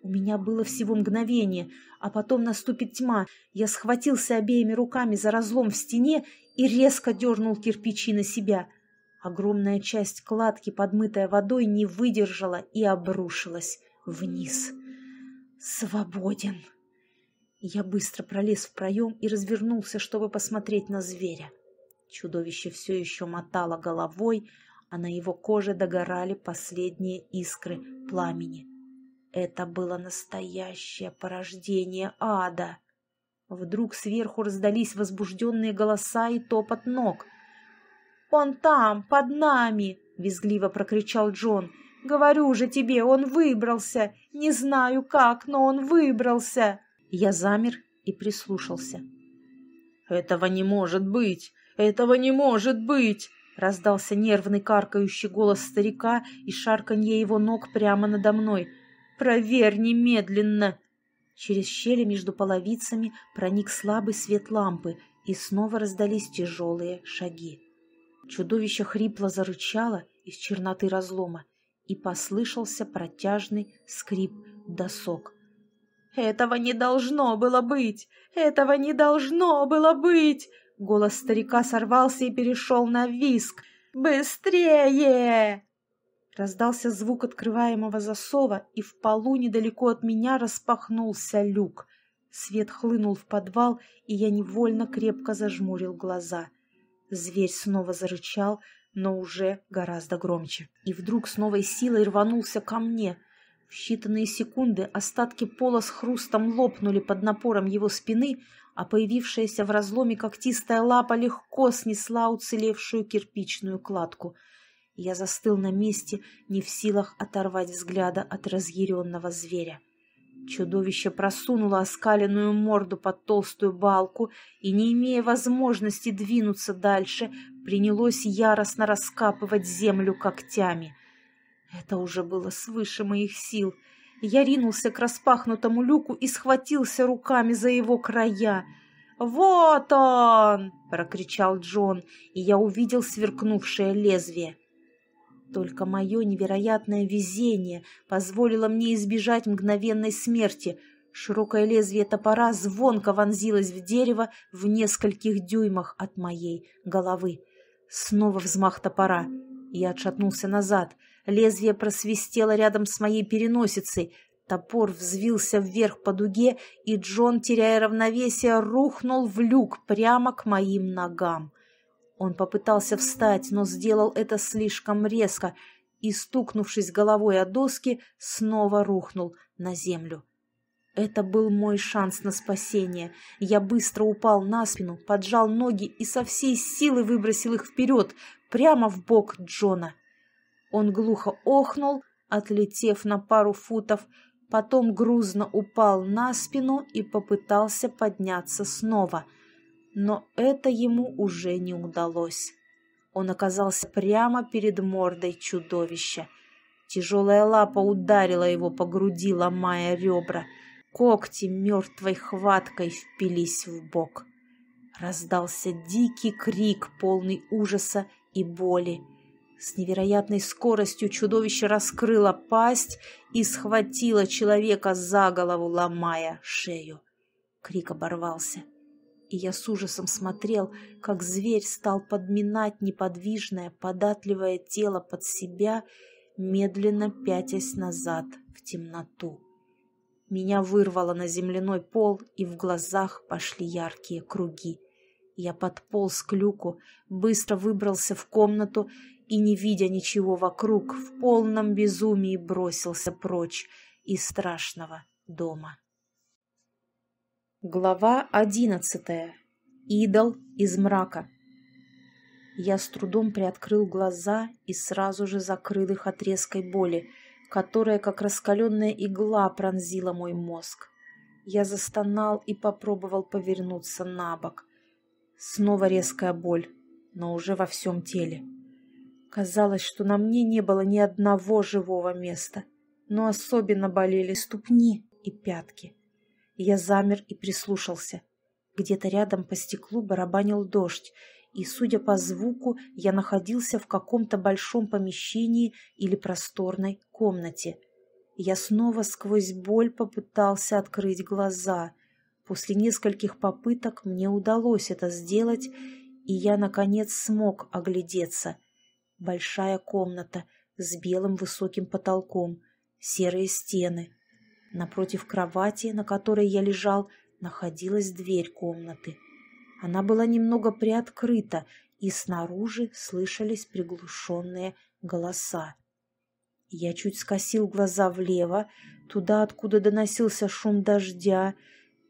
У меня было всего мгновение, а потом наступит тьма. Я схватился обеими руками за разлом в стене и резко дернул кирпичи на себя. Огромная часть кладки, подмытая водой, не выдержала и обрушилась вниз. «Свободен!» Я быстро пролез в проем и развернулся, чтобы посмотреть на зверя. Чудовище все еще мотало головой, а на его коже догорали последние искры пламени. Это было настоящее порождение ада. Вдруг сверху раздались возбужденные голоса и топот ног. «Он там, под нами!» — визгливо прокричал Джон. «Говорю же тебе, он выбрался! Не знаю как, но он выбрался!» Я замер и прислушался.
«Этого не может быть! Этого не может быть!» Раздался нервный каркающий голос старика и шарканье его ног прямо надо мной — Проверь немедленно!» Через щели между половицами проник слабый свет лампы, и снова раздались тяжелые шаги. Чудовище хрипло зарычало из черноты разлома, и послышался протяжный скрип досок. «Этого не должно было быть! Этого не должно было быть!» Голос старика сорвался и перешел на виск. «Быстрее!» Раздался звук открываемого засова, и в полу недалеко от меня распахнулся люк. Свет хлынул в подвал, и я невольно крепко зажмурил глаза. Зверь снова зарычал, но уже гораздо громче. И вдруг с новой силой рванулся ко мне. В считанные секунды остатки пола с хрустом лопнули под напором его спины, а появившаяся в разломе когтистая лапа легко снесла уцелевшую кирпичную кладку — я застыл на месте, не в силах оторвать взгляда от разъяренного зверя. Чудовище просунуло оскаленную морду под толстую балку и, не имея возможности двинуться дальше, принялось яростно раскапывать землю когтями. Это уже было свыше моих сил. Я ринулся к распахнутому люку и схватился руками за его края. «Вот он!» — прокричал Джон, и я увидел сверкнувшее лезвие. Только мое невероятное везение позволило мне избежать мгновенной смерти. Широкое лезвие топора звонко вонзилось в дерево в нескольких дюймах от моей головы. Снова взмах топора. Я отшатнулся назад. Лезвие просвистело рядом с моей переносицей. Топор взвился вверх по дуге, и Джон, теряя равновесие, рухнул в люк прямо к моим ногам. Он попытался встать, но сделал это слишком резко и, стукнувшись головой о доски, снова рухнул на землю. Это был мой шанс на спасение. Я быстро упал на спину, поджал ноги и со всей силы выбросил их вперед, прямо в бок Джона. Он глухо охнул, отлетев на пару футов, потом грузно упал на спину и попытался подняться снова — но это ему уже не удалось. Он оказался прямо перед мордой чудовища. Тяжелая лапа ударила его по груди, ломая ребра. Когти мертвой хваткой впились в бок. Раздался дикий крик, полный ужаса и боли. С невероятной скоростью чудовище раскрыло пасть и схватило человека за голову, ломая шею. Крик оборвался, и я с ужасом смотрел, как зверь стал подминать неподвижное, податливое тело под себя, медленно пятясь назад в темноту. Меня вырвало на земляной пол, и в глазах пошли яркие круги. Я подполз к люку, быстро выбрался в комнату и, не видя ничего вокруг, в полном безумии бросился прочь из страшного дома. Глава одиннадцатая. Идол из мрака. Я с трудом приоткрыл глаза и сразу же закрыл их от резкой боли, которая, как раскаленная игла, пронзила мой мозг. Я застонал и попробовал повернуться на бок. Снова резкая боль, но уже во всем теле. Казалось, что на мне не было ни одного живого места, но особенно болели ступни и пятки. Я замер и прислушался. Где-то рядом по стеклу барабанил дождь, и, судя по звуку, я находился в каком-то большом помещении или просторной комнате. Я снова сквозь боль попытался открыть глаза. После нескольких попыток мне удалось это сделать, и я, наконец, смог оглядеться. Большая комната с белым высоким потолком, серые стены. Напротив кровати, на которой я лежал, находилась дверь комнаты. Она была немного приоткрыта, и снаружи слышались приглушенные голоса. Я чуть скосил глаза влево, туда, откуда доносился шум дождя.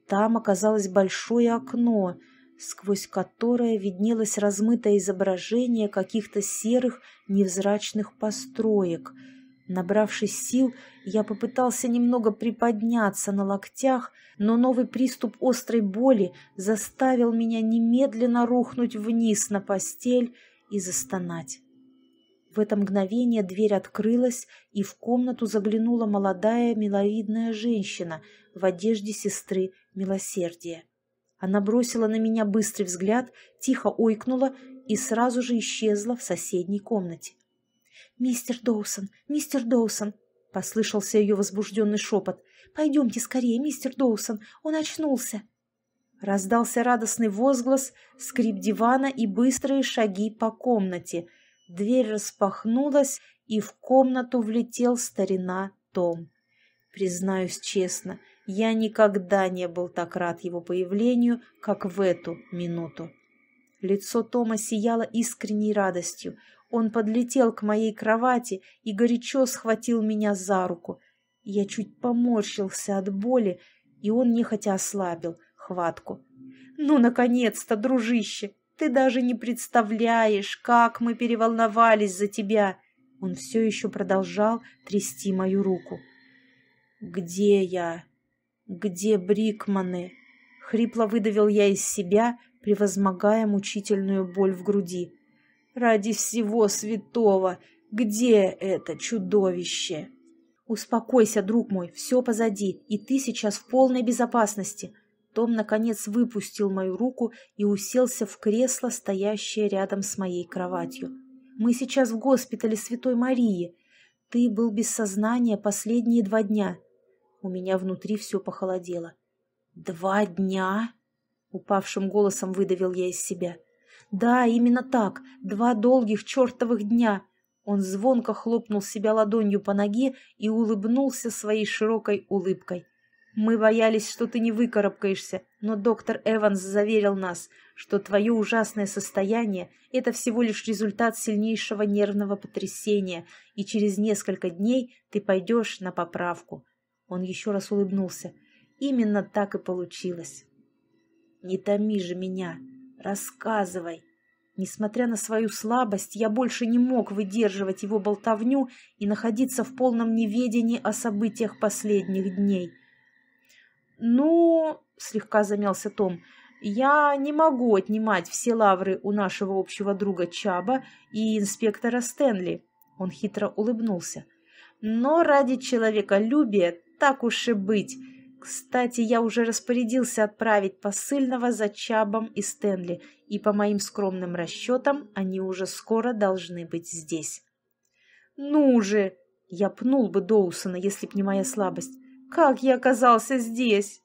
Там оказалось большое окно — сквозь которое виднелось размытое изображение каких-то серых невзрачных построек. Набравшись сил, я попытался немного приподняться на локтях, но новый приступ острой боли заставил меня немедленно рухнуть вниз на постель и застонать. В это мгновение дверь открылась, и в комнату заглянула молодая миловидная женщина в одежде сестры милосердия. Она бросила на меня быстрый взгляд, тихо ойкнула и сразу же исчезла в соседней комнате. «Мистер Доусон, мистер Доусон!» — послышался ее возбужденный шепот. «Пойдемте скорее, мистер Доусон, он очнулся!» Раздался радостный возглас, скрип дивана и быстрые шаги по комнате. Дверь распахнулась, и в комнату влетел старина Том. Признаюсь честно, — я никогда не был так рад его появлению, как в эту минуту. Лицо Тома сияло искренней радостью. Он подлетел к моей кровати и горячо схватил меня за руку. Я чуть поморщился от боли, и он нехотя ослабил хватку. «Ну, наконец-то, дружище! Ты даже не представляешь, как мы переволновались за тебя!» Он все еще продолжал трясти мою руку. «Где я?» «Где Брикманы?» — хрипло выдавил я из себя, превозмогая мучительную боль в груди. «Ради всего святого! Где это чудовище?» «Успокойся, друг мой, все позади, и ты сейчас в полной безопасности». Том, наконец, выпустил мою руку и уселся в кресло, стоящее рядом с моей кроватью. «Мы сейчас в госпитале Святой Марии. Ты был без сознания последние два дня. У меня внутри все похолодело. «Два дня?» — упавшим голосом выдавил я из себя. «Да, именно так. Два долгих чертовых дня!» Он звонко хлопнул себя ладонью по ноге и улыбнулся своей широкой улыбкой. «Мы боялись, что ты не выкарабкаешься, но доктор Эванс заверил нас, что твое ужасное состояние – это всего лишь результат сильнейшего нервного потрясения, и через несколько дней ты пойдешь на поправку. Он еще раз улыбнулся. Именно так и получилось. Не томи же меня. Рассказывай. Несмотря на свою слабость, я больше не мог выдерживать его болтовню и находиться в полном неведении о событиях последних дней. «Ну...» — слегка замялся Том. «Я не могу отнимать все лавры у нашего общего друга Чаба и инспектора Стэнли». Он хитро улыбнулся. «Но ради человеколюбия так уж и быть. Кстати, я уже распорядился отправить посыльного за Чабом и Стэнли, и по моим скромным расчетам они уже скоро должны быть здесь. «Ну же!» Я пнул бы Доусона, если б не моя слабость. «Как я оказался здесь?»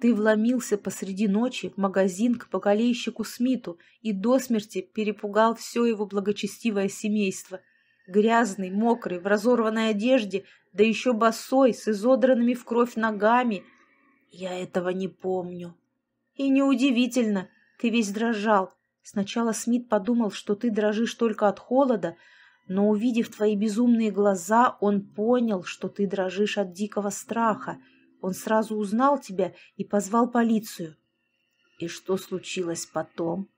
Ты вломился посреди ночи в магазин к покалейщику Смиту и до смерти перепугал все его благочестивое семейство. Грязный, мокрый, в разорванной одежде, да еще босой, с изодранными в кровь ногами. Я этого не помню. И неудивительно, ты весь дрожал. Сначала Смит подумал, что ты дрожишь только от холода, но, увидев твои безумные глаза, он понял, что ты дрожишь от дикого страха. Он сразу узнал тебя и позвал полицию. И что случилось потом?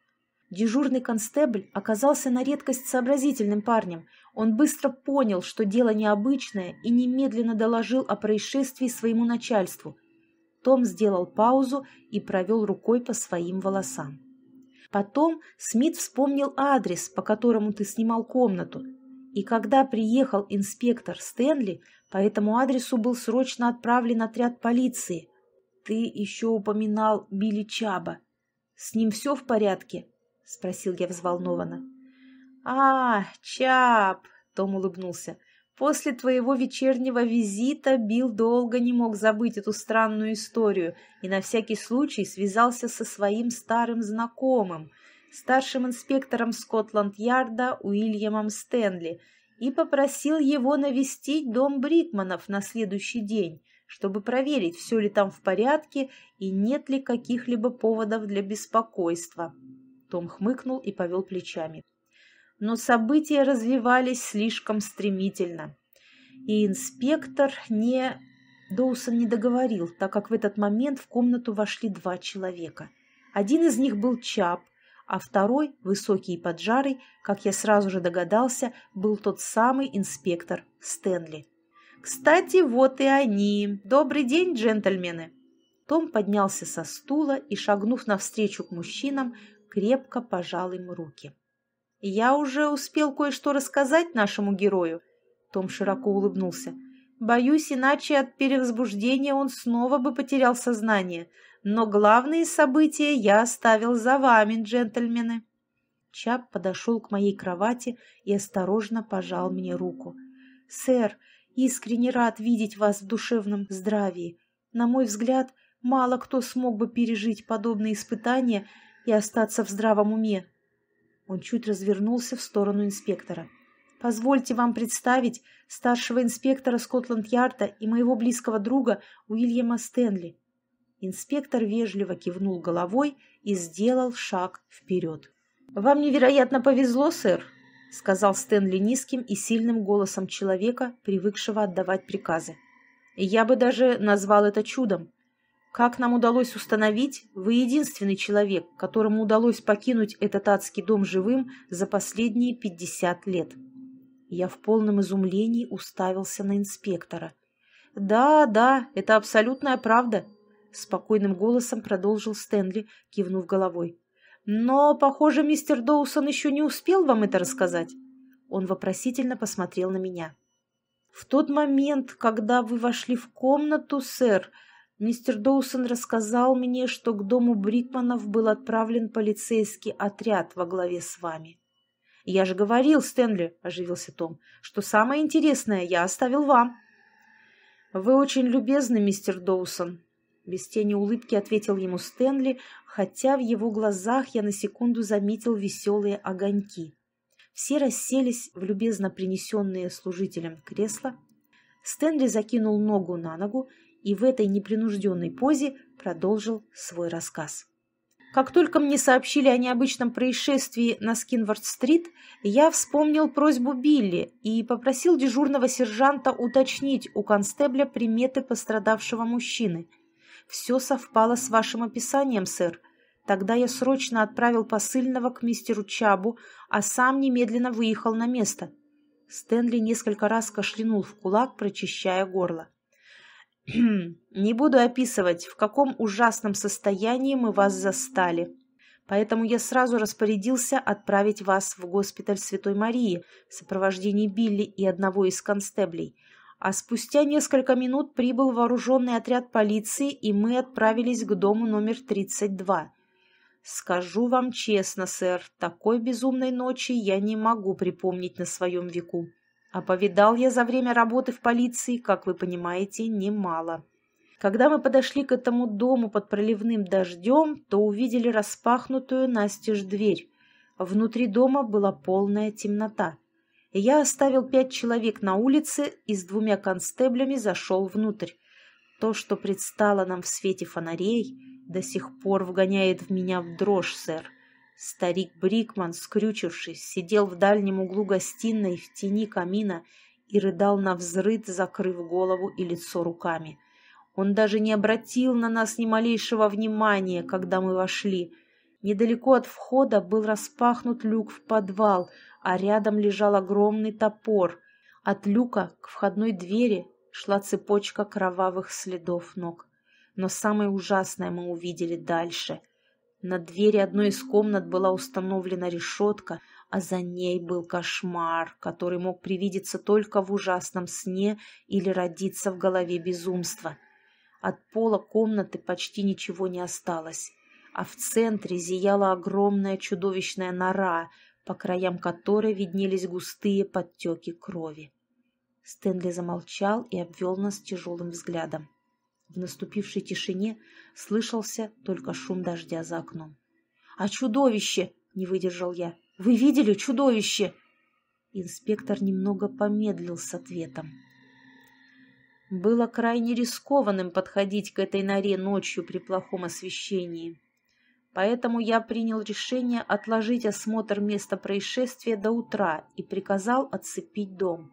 Дежурный констебль оказался на редкость сообразительным парнем. Он быстро понял, что дело необычное, и немедленно доложил о происшествии своему начальству. Том сделал паузу и провел рукой по своим волосам. Потом Смит вспомнил адрес, по которому ты снимал комнату. И когда приехал инспектор Стэнли, по этому адресу был срочно отправлен отряд полиции. Ты еще упоминал Билли Чаба. С ним все в порядке? — спросил я взволнованно. «А, Чап!» — Том улыбнулся. «После твоего вечернего визита Билл долго не мог забыть эту странную историю и на всякий случай связался со своим старым знакомым, старшим инспектором Скотланд-Ярда Уильямом Стэнли, и попросил его навестить дом Брикманов на следующий день, чтобы проверить, все ли там в порядке и нет ли каких-либо поводов для беспокойства. Том хмыкнул и повел плечами. Но события развивались слишком стремительно. И инспектор не... Доусон не договорил, так как в этот момент в комнату вошли два человека. Один из них был Чап, а второй, высокий и поджарый, как я сразу же догадался, был тот самый инспектор Стэнли. «Кстати, вот и они. Добрый день, джентльмены!» Том поднялся со стула и, шагнув навстречу к мужчинам, крепко пожал им руки. «Я уже успел кое-что рассказать нашему герою», — Том широко улыбнулся. «Боюсь, иначе от перевозбуждения он снова бы потерял сознание. Но главные события я оставил за вами, джентльмены». Чап подошел к моей кровати и осторожно пожал мне руку. «Сэр, искренне рад видеть вас в душевном здравии. На мой взгляд, мало кто смог бы пережить подобные испытания и остаться в здравом уме. Он чуть развернулся в сторону инспектора. «Позвольте вам представить старшего инспектора Скотланд-Ярда и моего близкого друга Уильяма Стэнли». Инспектор вежливо кивнул головой и сделал шаг вперед. «Вам невероятно повезло, сэр», — сказал Стэнли низким и сильным голосом человека, привыкшего отдавать приказы. «Я бы даже назвал это чудом. Как нам удалось установить, вы единственный человек, которому удалось покинуть этот адский дом живым за последние пятьдесят лет. Я в полном изумлении уставился на инспектора. «Да, да, это абсолютная правда», — спокойным голосом продолжил Стэнли, кивнув головой. «Но, похоже, мистер Доусон еще не успел вам это рассказать». Он вопросительно посмотрел на меня. «В тот момент, когда вы вошли в комнату, сэр, Мистер Доусон рассказал мне, что к дому Брикманов был отправлен полицейский отряд во главе с вами. «Я же говорил, Стэнли», — оживился Том, — «что самое интересное я оставил вам». «Вы очень любезны, мистер Доусон», — без тени улыбки ответил ему Стэнли, хотя в его глазах я на секунду заметил веселые огоньки. Все расселись в любезно принесенные служителям кресла. Стэнли закинул ногу на ногу и в этой непринужденной позе продолжил свой рассказ. Как только мне сообщили о необычном происшествии на Скинвард-стрит, я вспомнил просьбу Билли и попросил дежурного сержанта уточнить у констебля приметы пострадавшего мужчины. Все совпало с вашим описанием, сэр. Тогда я срочно отправил посыльного к мистеру Чабу, а сам немедленно выехал на место. Стэнли несколько раз кашлянул в кулак, прочищая горло. *clears throat* Не буду описывать, в каком ужасном состоянии мы вас застали. Поэтому я сразу распорядился отправить вас в госпиталь Святой Марии в сопровождении Билли и одного из констеблей, а спустя несколько минут прибыл вооруженный отряд полиции, и мы отправились к дому номер 32. Скажу вам честно, сэр, такой безумной ночи я не могу припомнить на своем веку. А повидал я за время работы в полиции, как вы понимаете, немало. Когда мы подошли к этому дому под проливным дождем, то увидели распахнутую настежь дверь. Внутри дома была полная темнота. Я оставил пять человек на улице и с двумя констеблями зашел внутрь. То, что предстало нам в свете фонарей, до сих пор вгоняет в меня в дрожь, сэр. Старик Брикман, скрючившись, сидел в дальнем углу гостиной в тени камина и рыдал на взрыд, закрыв голову и лицо руками. Он даже не обратил на нас ни малейшего внимания, когда мы вошли. Недалеко от входа был распахнут люк в подвал, а рядом лежал огромный топор. От люка к входной двери шла цепочка кровавых следов ног. Но самое ужасное мы увидели дальше. На двери одной из комнат была установлена решетка, а за ней был кошмар, который мог привидеться только в ужасном сне или родиться в голове безумства. От пола комнаты почти ничего не осталось, а в центре зияла огромная чудовищная нора, по краям которой виднелись густые подтеки крови. Стэнли замолчал и обвел нас тяжелым взглядом. В наступившей тишине слышался только шум дождя за окном. «А чудовище!» — не выдержал я. «Вы видели чудовище?» Инспектор немного помедлил с ответом. Было крайне рискованным подходить к этой норе ночью при плохом освещении. Поэтому я принял решение отложить осмотр места происшествия до утра и приказал отцепить дом.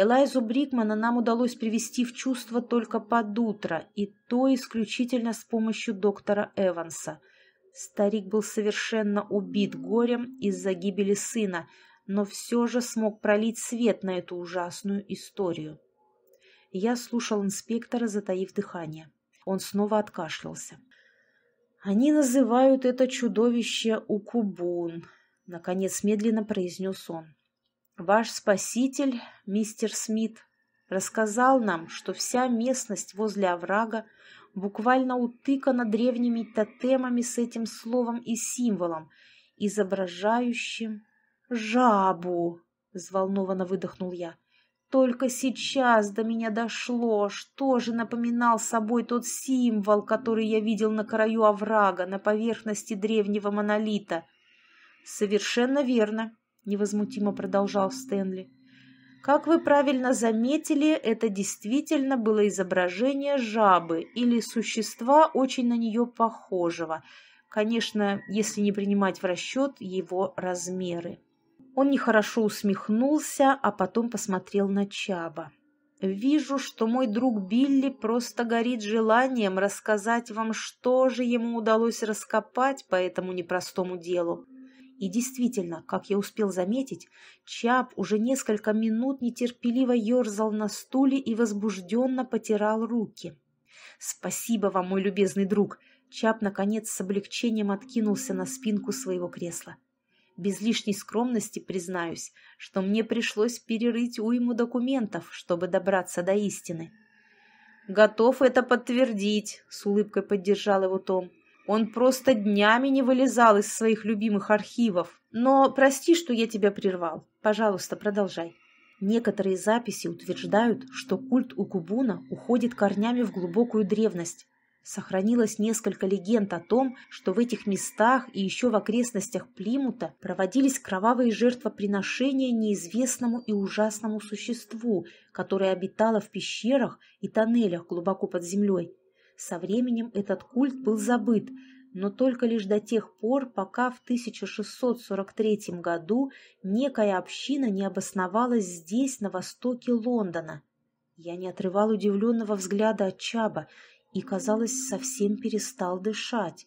Элайзу Брикмана нам удалось привести в чувство только под утро, и то исключительно с помощью доктора Эванса. Старик был совершенно убит горем из-за гибели сына, но все же смог пролить свет на эту ужасную историю. Я слушал инспектора, затаив дыхание. Он снова откашлялся. «Они называют это чудовище Укубун», — наконец медленно произнес он. Ваш спаситель, мистер Смит, рассказал нам, что вся местность возле оврага буквально утыкана древними тотемами с этим словом и символом, изображающим жабу, взволнованно выдохнул я. Только сейчас до меня дошло, что же напоминал собой тот символ, который я видел на краю оврага, на поверхности древнего монолита. Совершенно верно, невозмутимо продолжал Стэнли. Как вы правильно заметили, это действительно было изображение жабы или существа, очень на нее похожего. Конечно, если не принимать в расчет его размеры. Он нехорошо усмехнулся, а потом посмотрел на Чаба. «Вижу, что мой друг Билли просто горит желанием рассказать вам, что же ему удалось раскопать по этому непростому делу. И действительно, как я успел заметить, Чап уже несколько минут нетерпеливо ерзал на стуле и возбужденно потирал руки. «Спасибо вам, мой любезный друг!» Чап, наконец, с облегчением откинулся на спинку своего кресла. Без лишней скромности признаюсь, что мне пришлось перерыть уйму документов, чтобы добраться до истины. «Готов это подтвердить», — с улыбкой поддержал его Том. Он просто днями не вылезал из своих любимых архивов. Но прости, что я тебя прервал. Пожалуйста, продолжай. Некоторые записи утверждают, что культ Укубуна уходит корнями в глубокую древность. Сохранилось несколько легенд о том, что в этих местах и еще в окрестностях Плимута проводились кровавые жертвоприношения неизвестному и ужасному существу, которое обитало в пещерах и тоннелях глубоко под землей. Со временем этот культ был забыт, но только лишь до тех пор, пока в 1643 году некая община не обосновалась здесь, на востоке Лондона. Я не отрывал удивленного взгляда от Чаба и, казалось, совсем перестал дышать.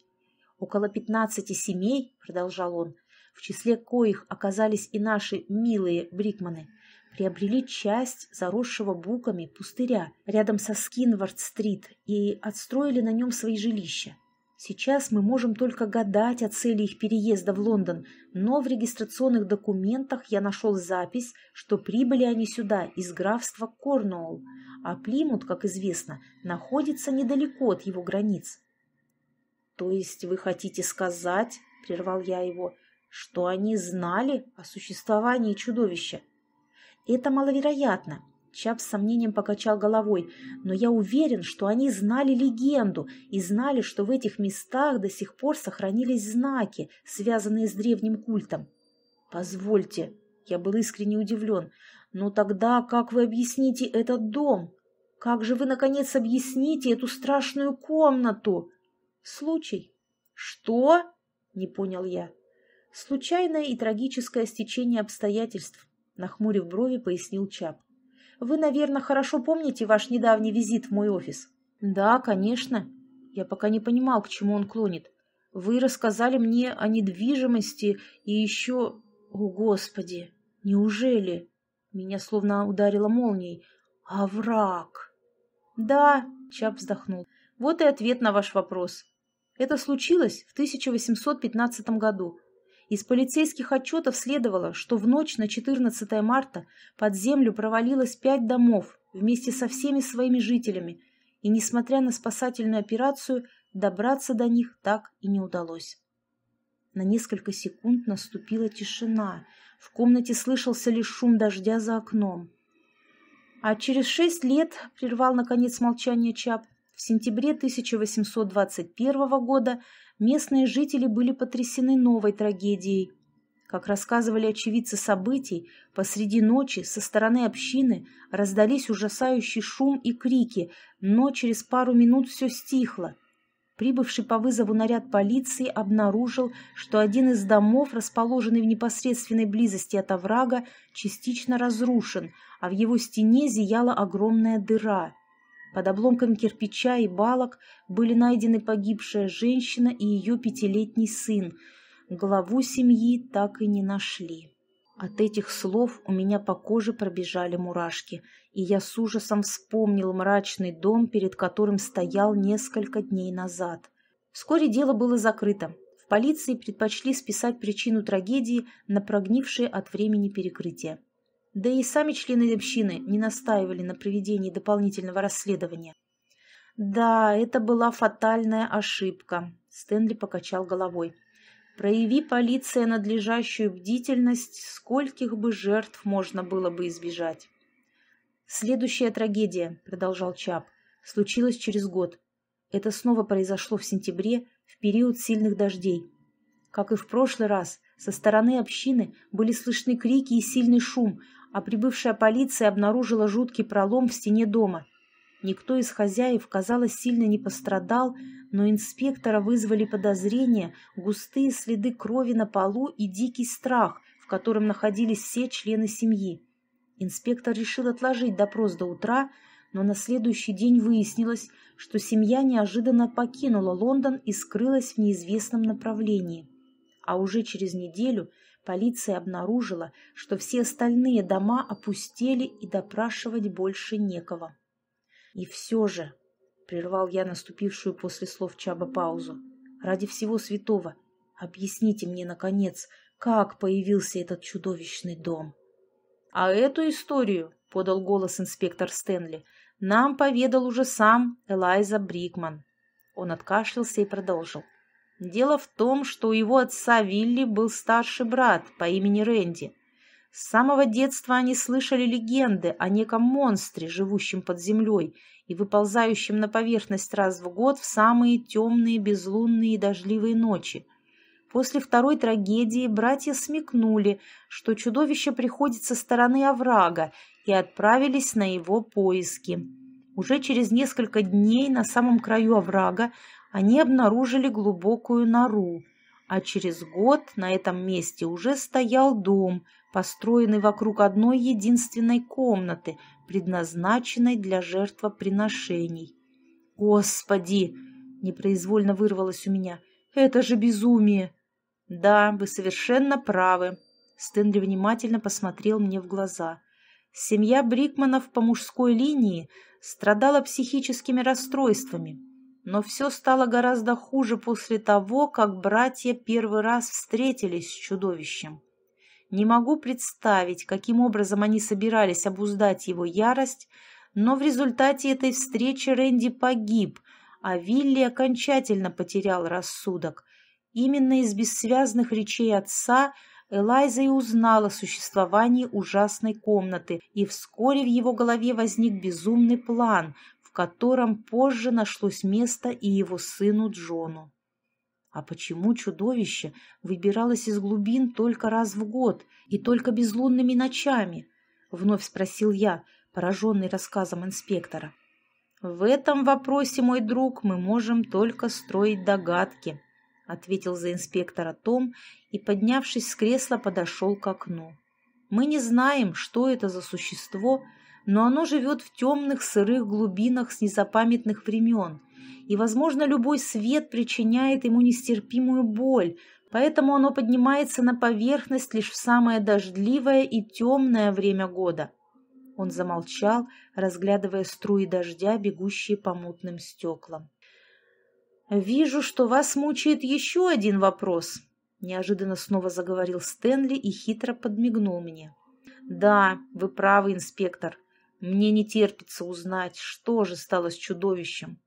Около пятнадцати семей, продолжал он, в числе коих оказались и наши милые Брикманы, приобрели часть заросшего буками пустыря рядом со Скинвард-стрит и отстроили на нем свои жилища. Сейчас мы можем только гадать о цели их переезда в Лондон, но в регистрационных документах я нашел запись, что прибыли они сюда из графства Корнуолл, а Плимут, как известно, находится недалеко от его границ. «То есть вы хотите сказать, — прервал я его, — что они знали о существовании чудовища?» «Это маловероятно. Чап с сомнением покачал головой, но я уверен, что они знали легенду и знали, что в этих местах до сих пор сохранились знаки, связанные с древним культом. Позвольте, я был искренне удивлен, но тогда как вы объясните этот дом? Как же вы, наконец, объясните эту страшную комнату? Случай. Что? Не понял я. Случайное и трагическое стечение обстоятельств, нахмурив брови, пояснил Чап. Вы, наверное, хорошо помните ваш недавний визит в мой офис? Да, конечно. Я пока не понимал, к чему он клонит. Вы рассказали мне о недвижимости и еще... О, Господи! Неужели? Меня словно ударило молнией. А враг? Да, Чап вздохнул. Вот и ответ на ваш вопрос. Это случилось в 1815 году. Из полицейских отчетов следовало, что в ночь на 14 марта под землю провалилось пять домов вместе со всеми своими жителями, и, несмотря на спасательную операцию, добраться до них так и не удалось. На несколько секунд наступила тишина. В комнате слышался лишь шум дождя за окном. А через шесть лет, прервал наконец молчание Чап, в сентябре 1821 года местные жители были потрясены новой трагедией. Как рассказывали очевидцы событий, посреди ночи со стороны общины раздались ужасающий шум и крики, но через пару минут все стихло. Прибывший по вызову наряд полиции обнаружил, что один из домов, расположенный в непосредственной близости от оврага, частично разрушен, а в его стене зияла огромная дыра. Под обломком кирпича и балок были найдены погибшая женщина и ее пятилетний сын. Главу семьи так и не нашли. От этих слов у меня по коже пробежали мурашки, и я с ужасом вспомнил мрачный дом, перед которым стоял несколько дней назад. Вскоре дело было закрыто. В полиции предпочли списать причину трагедии на прогнившее от времени перекрытие. Да и сами члены общины не настаивали на проведении дополнительного расследования. «Да, это была фатальная ошибка», — Стэнли покачал головой. «Прояви полиция надлежащую бдительность, скольких бы жертв можно было бы избежать». «Следующая трагедия», — продолжал Чап, — «случилась через год. Это снова произошло в сентябре, в период сильных дождей. Как и в прошлый раз, со стороны общины были слышны крики и сильный шум, а прибывшая полиция обнаружила жуткий пролом в стене дома. Никто из хозяев, казалось, сильно не пострадал, но инспектора вызвали подозрения, густые следы крови на полу и дикий страх, в котором находились все члены семьи. Инспектор решил отложить допрос до утра, но на следующий день выяснилось, что семья неожиданно покинула Лондон и скрылась в неизвестном направлении. А уже через неделю полиция обнаружила, что все остальные дома опустели и допрашивать больше некого. И все же, прервал я наступившую после слов Чаба паузу, ради всего святого, объясните мне, наконец, как появился этот чудовищный дом. А эту историю, подал голос инспектор Стэнли, нам поведал уже сам Элайза Брикман. Он откашлялся и продолжил. Дело в том, что у его отца Вилли был старший брат по имени Рэнди. С самого детства они слышали легенды о неком монстре, живущем под землей и выползающем на поверхность раз в год в самые темные, безлунные и дождливые ночи. После второй трагедии братья смекнули, что чудовище приходит со стороны оврага, и отправились на его поиски. Уже через несколько дней на самом краю оврага они обнаружили глубокую нору, а через год на этом месте уже стоял дом, построенный вокруг одной единственной комнаты, предназначенной для жертвоприношений. «Господи!» — непроизвольно вырвалось у меня. «Это же безумие!» «Да, вы совершенно правы», — Стэнли внимательно посмотрел мне в глаза. «Семья Брикманов по мужской линии страдала психическими расстройствами, Но все стало гораздо хуже после того, как братья первый раз встретились с чудовищем. Не могу представить, каким образом они собирались обуздать его ярость, но в результате этой встречи Рэнди погиб, а Вилли окончательно потерял рассудок. Именно из бессвязных речей отца Элайза и узнала о существовании ужасной комнаты, и вскоре в его голове возник безумный план, в котором позже нашлось место и его сыну Джону. А почему чудовище выбиралось из глубин только раз в год и только безлунными ночами? Вновь спросил я, пораженный рассказом инспектора. В этом вопросе, мой друг, мы можем только строить догадки, ответил за инспектора Том и, поднявшись с кресла, подошел к окну. Мы не знаем, что это за существо, но оно живет в темных сырых глубинах с незапамятных времен – и, возможно, любой свет причиняет ему нестерпимую боль, поэтому оно поднимается на поверхность лишь в самое дождливое и темное время года. Он замолчал, разглядывая струи дождя, бегущие по мутным стеклам. «Вижу, что вас мучает еще один вопрос», — неожиданно снова заговорил Стэнли и хитро подмигнул мне. «Да, вы правы, инспектор. Мне не терпится узнать, что же стало с чудовищем.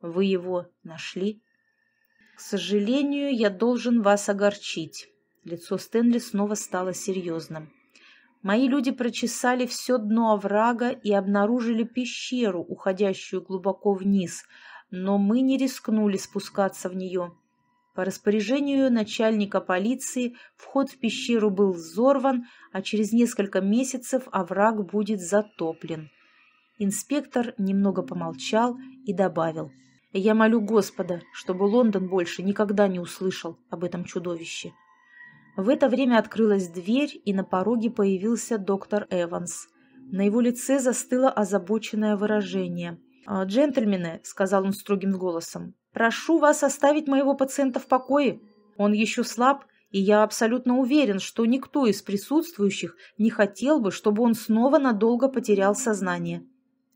Вы его нашли? К сожалению, я должен вас огорчить. Лицо Стэнли снова стало серьезным. Мои люди прочесали все дно оврага и обнаружили пещеру, уходящую глубоко вниз, но мы не рискнули спускаться в нее. По распоряжению начальника полиции вход в пещеру был взорван, а через несколько месяцев овраг будет затоплен. Инспектор немного помолчал и добавил – я молю Господа, чтобы Лондон больше никогда не услышал об этом чудовище. В это время открылась дверь, и на пороге появился доктор Эванс. На его лице застыло озабоченное выражение. «А, «Джентльмены», — сказал он строгим голосом, — «прошу вас оставить моего пациента в покое. Он еще слаб, и я абсолютно уверен, что никто из присутствующих не хотел бы, чтобы он снова надолго потерял сознание».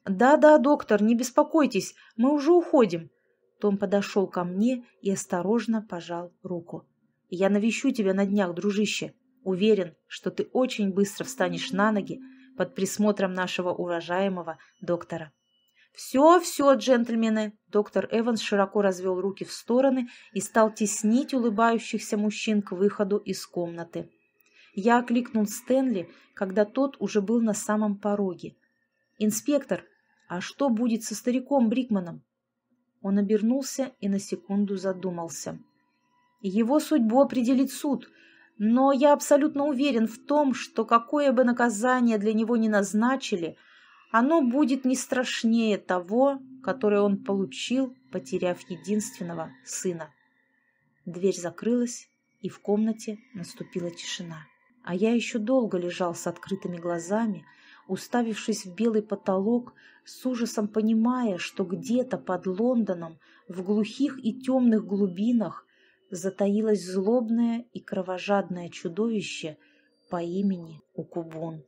«Да-да, доктор, не беспокойтесь, мы уже уходим». Том подошел ко мне и осторожно пожал руку. «Я навещу тебя на днях, дружище. Уверен, что ты очень быстро встанешь на ноги под присмотром нашего уважаемого доктора». «Все, все, джентльмены!» Доктор Эванс широко развел руки в стороны и стал теснить улыбающихся мужчин к выходу из комнаты. Я окликнул Стэнли, когда тот уже был на самом пороге. «Инспектор, а что будет со стариком Брикманом? Он обернулся и на секунду задумался. Его судьбу определит суд, но я абсолютно уверен в том, что какое бы наказание для него ни назначили, оно будет не страшнее того, которое он получил, потеряв единственного сына. Дверь закрылась, и в комнате наступила тишина. А я еще долго лежал с открытыми глазами, уставившись в белый потолок, с ужасом понимая, что где-то под Лондоном, в глухих и темных глубинах, затаилось злобное и кровожадное чудовище по имени Укубун.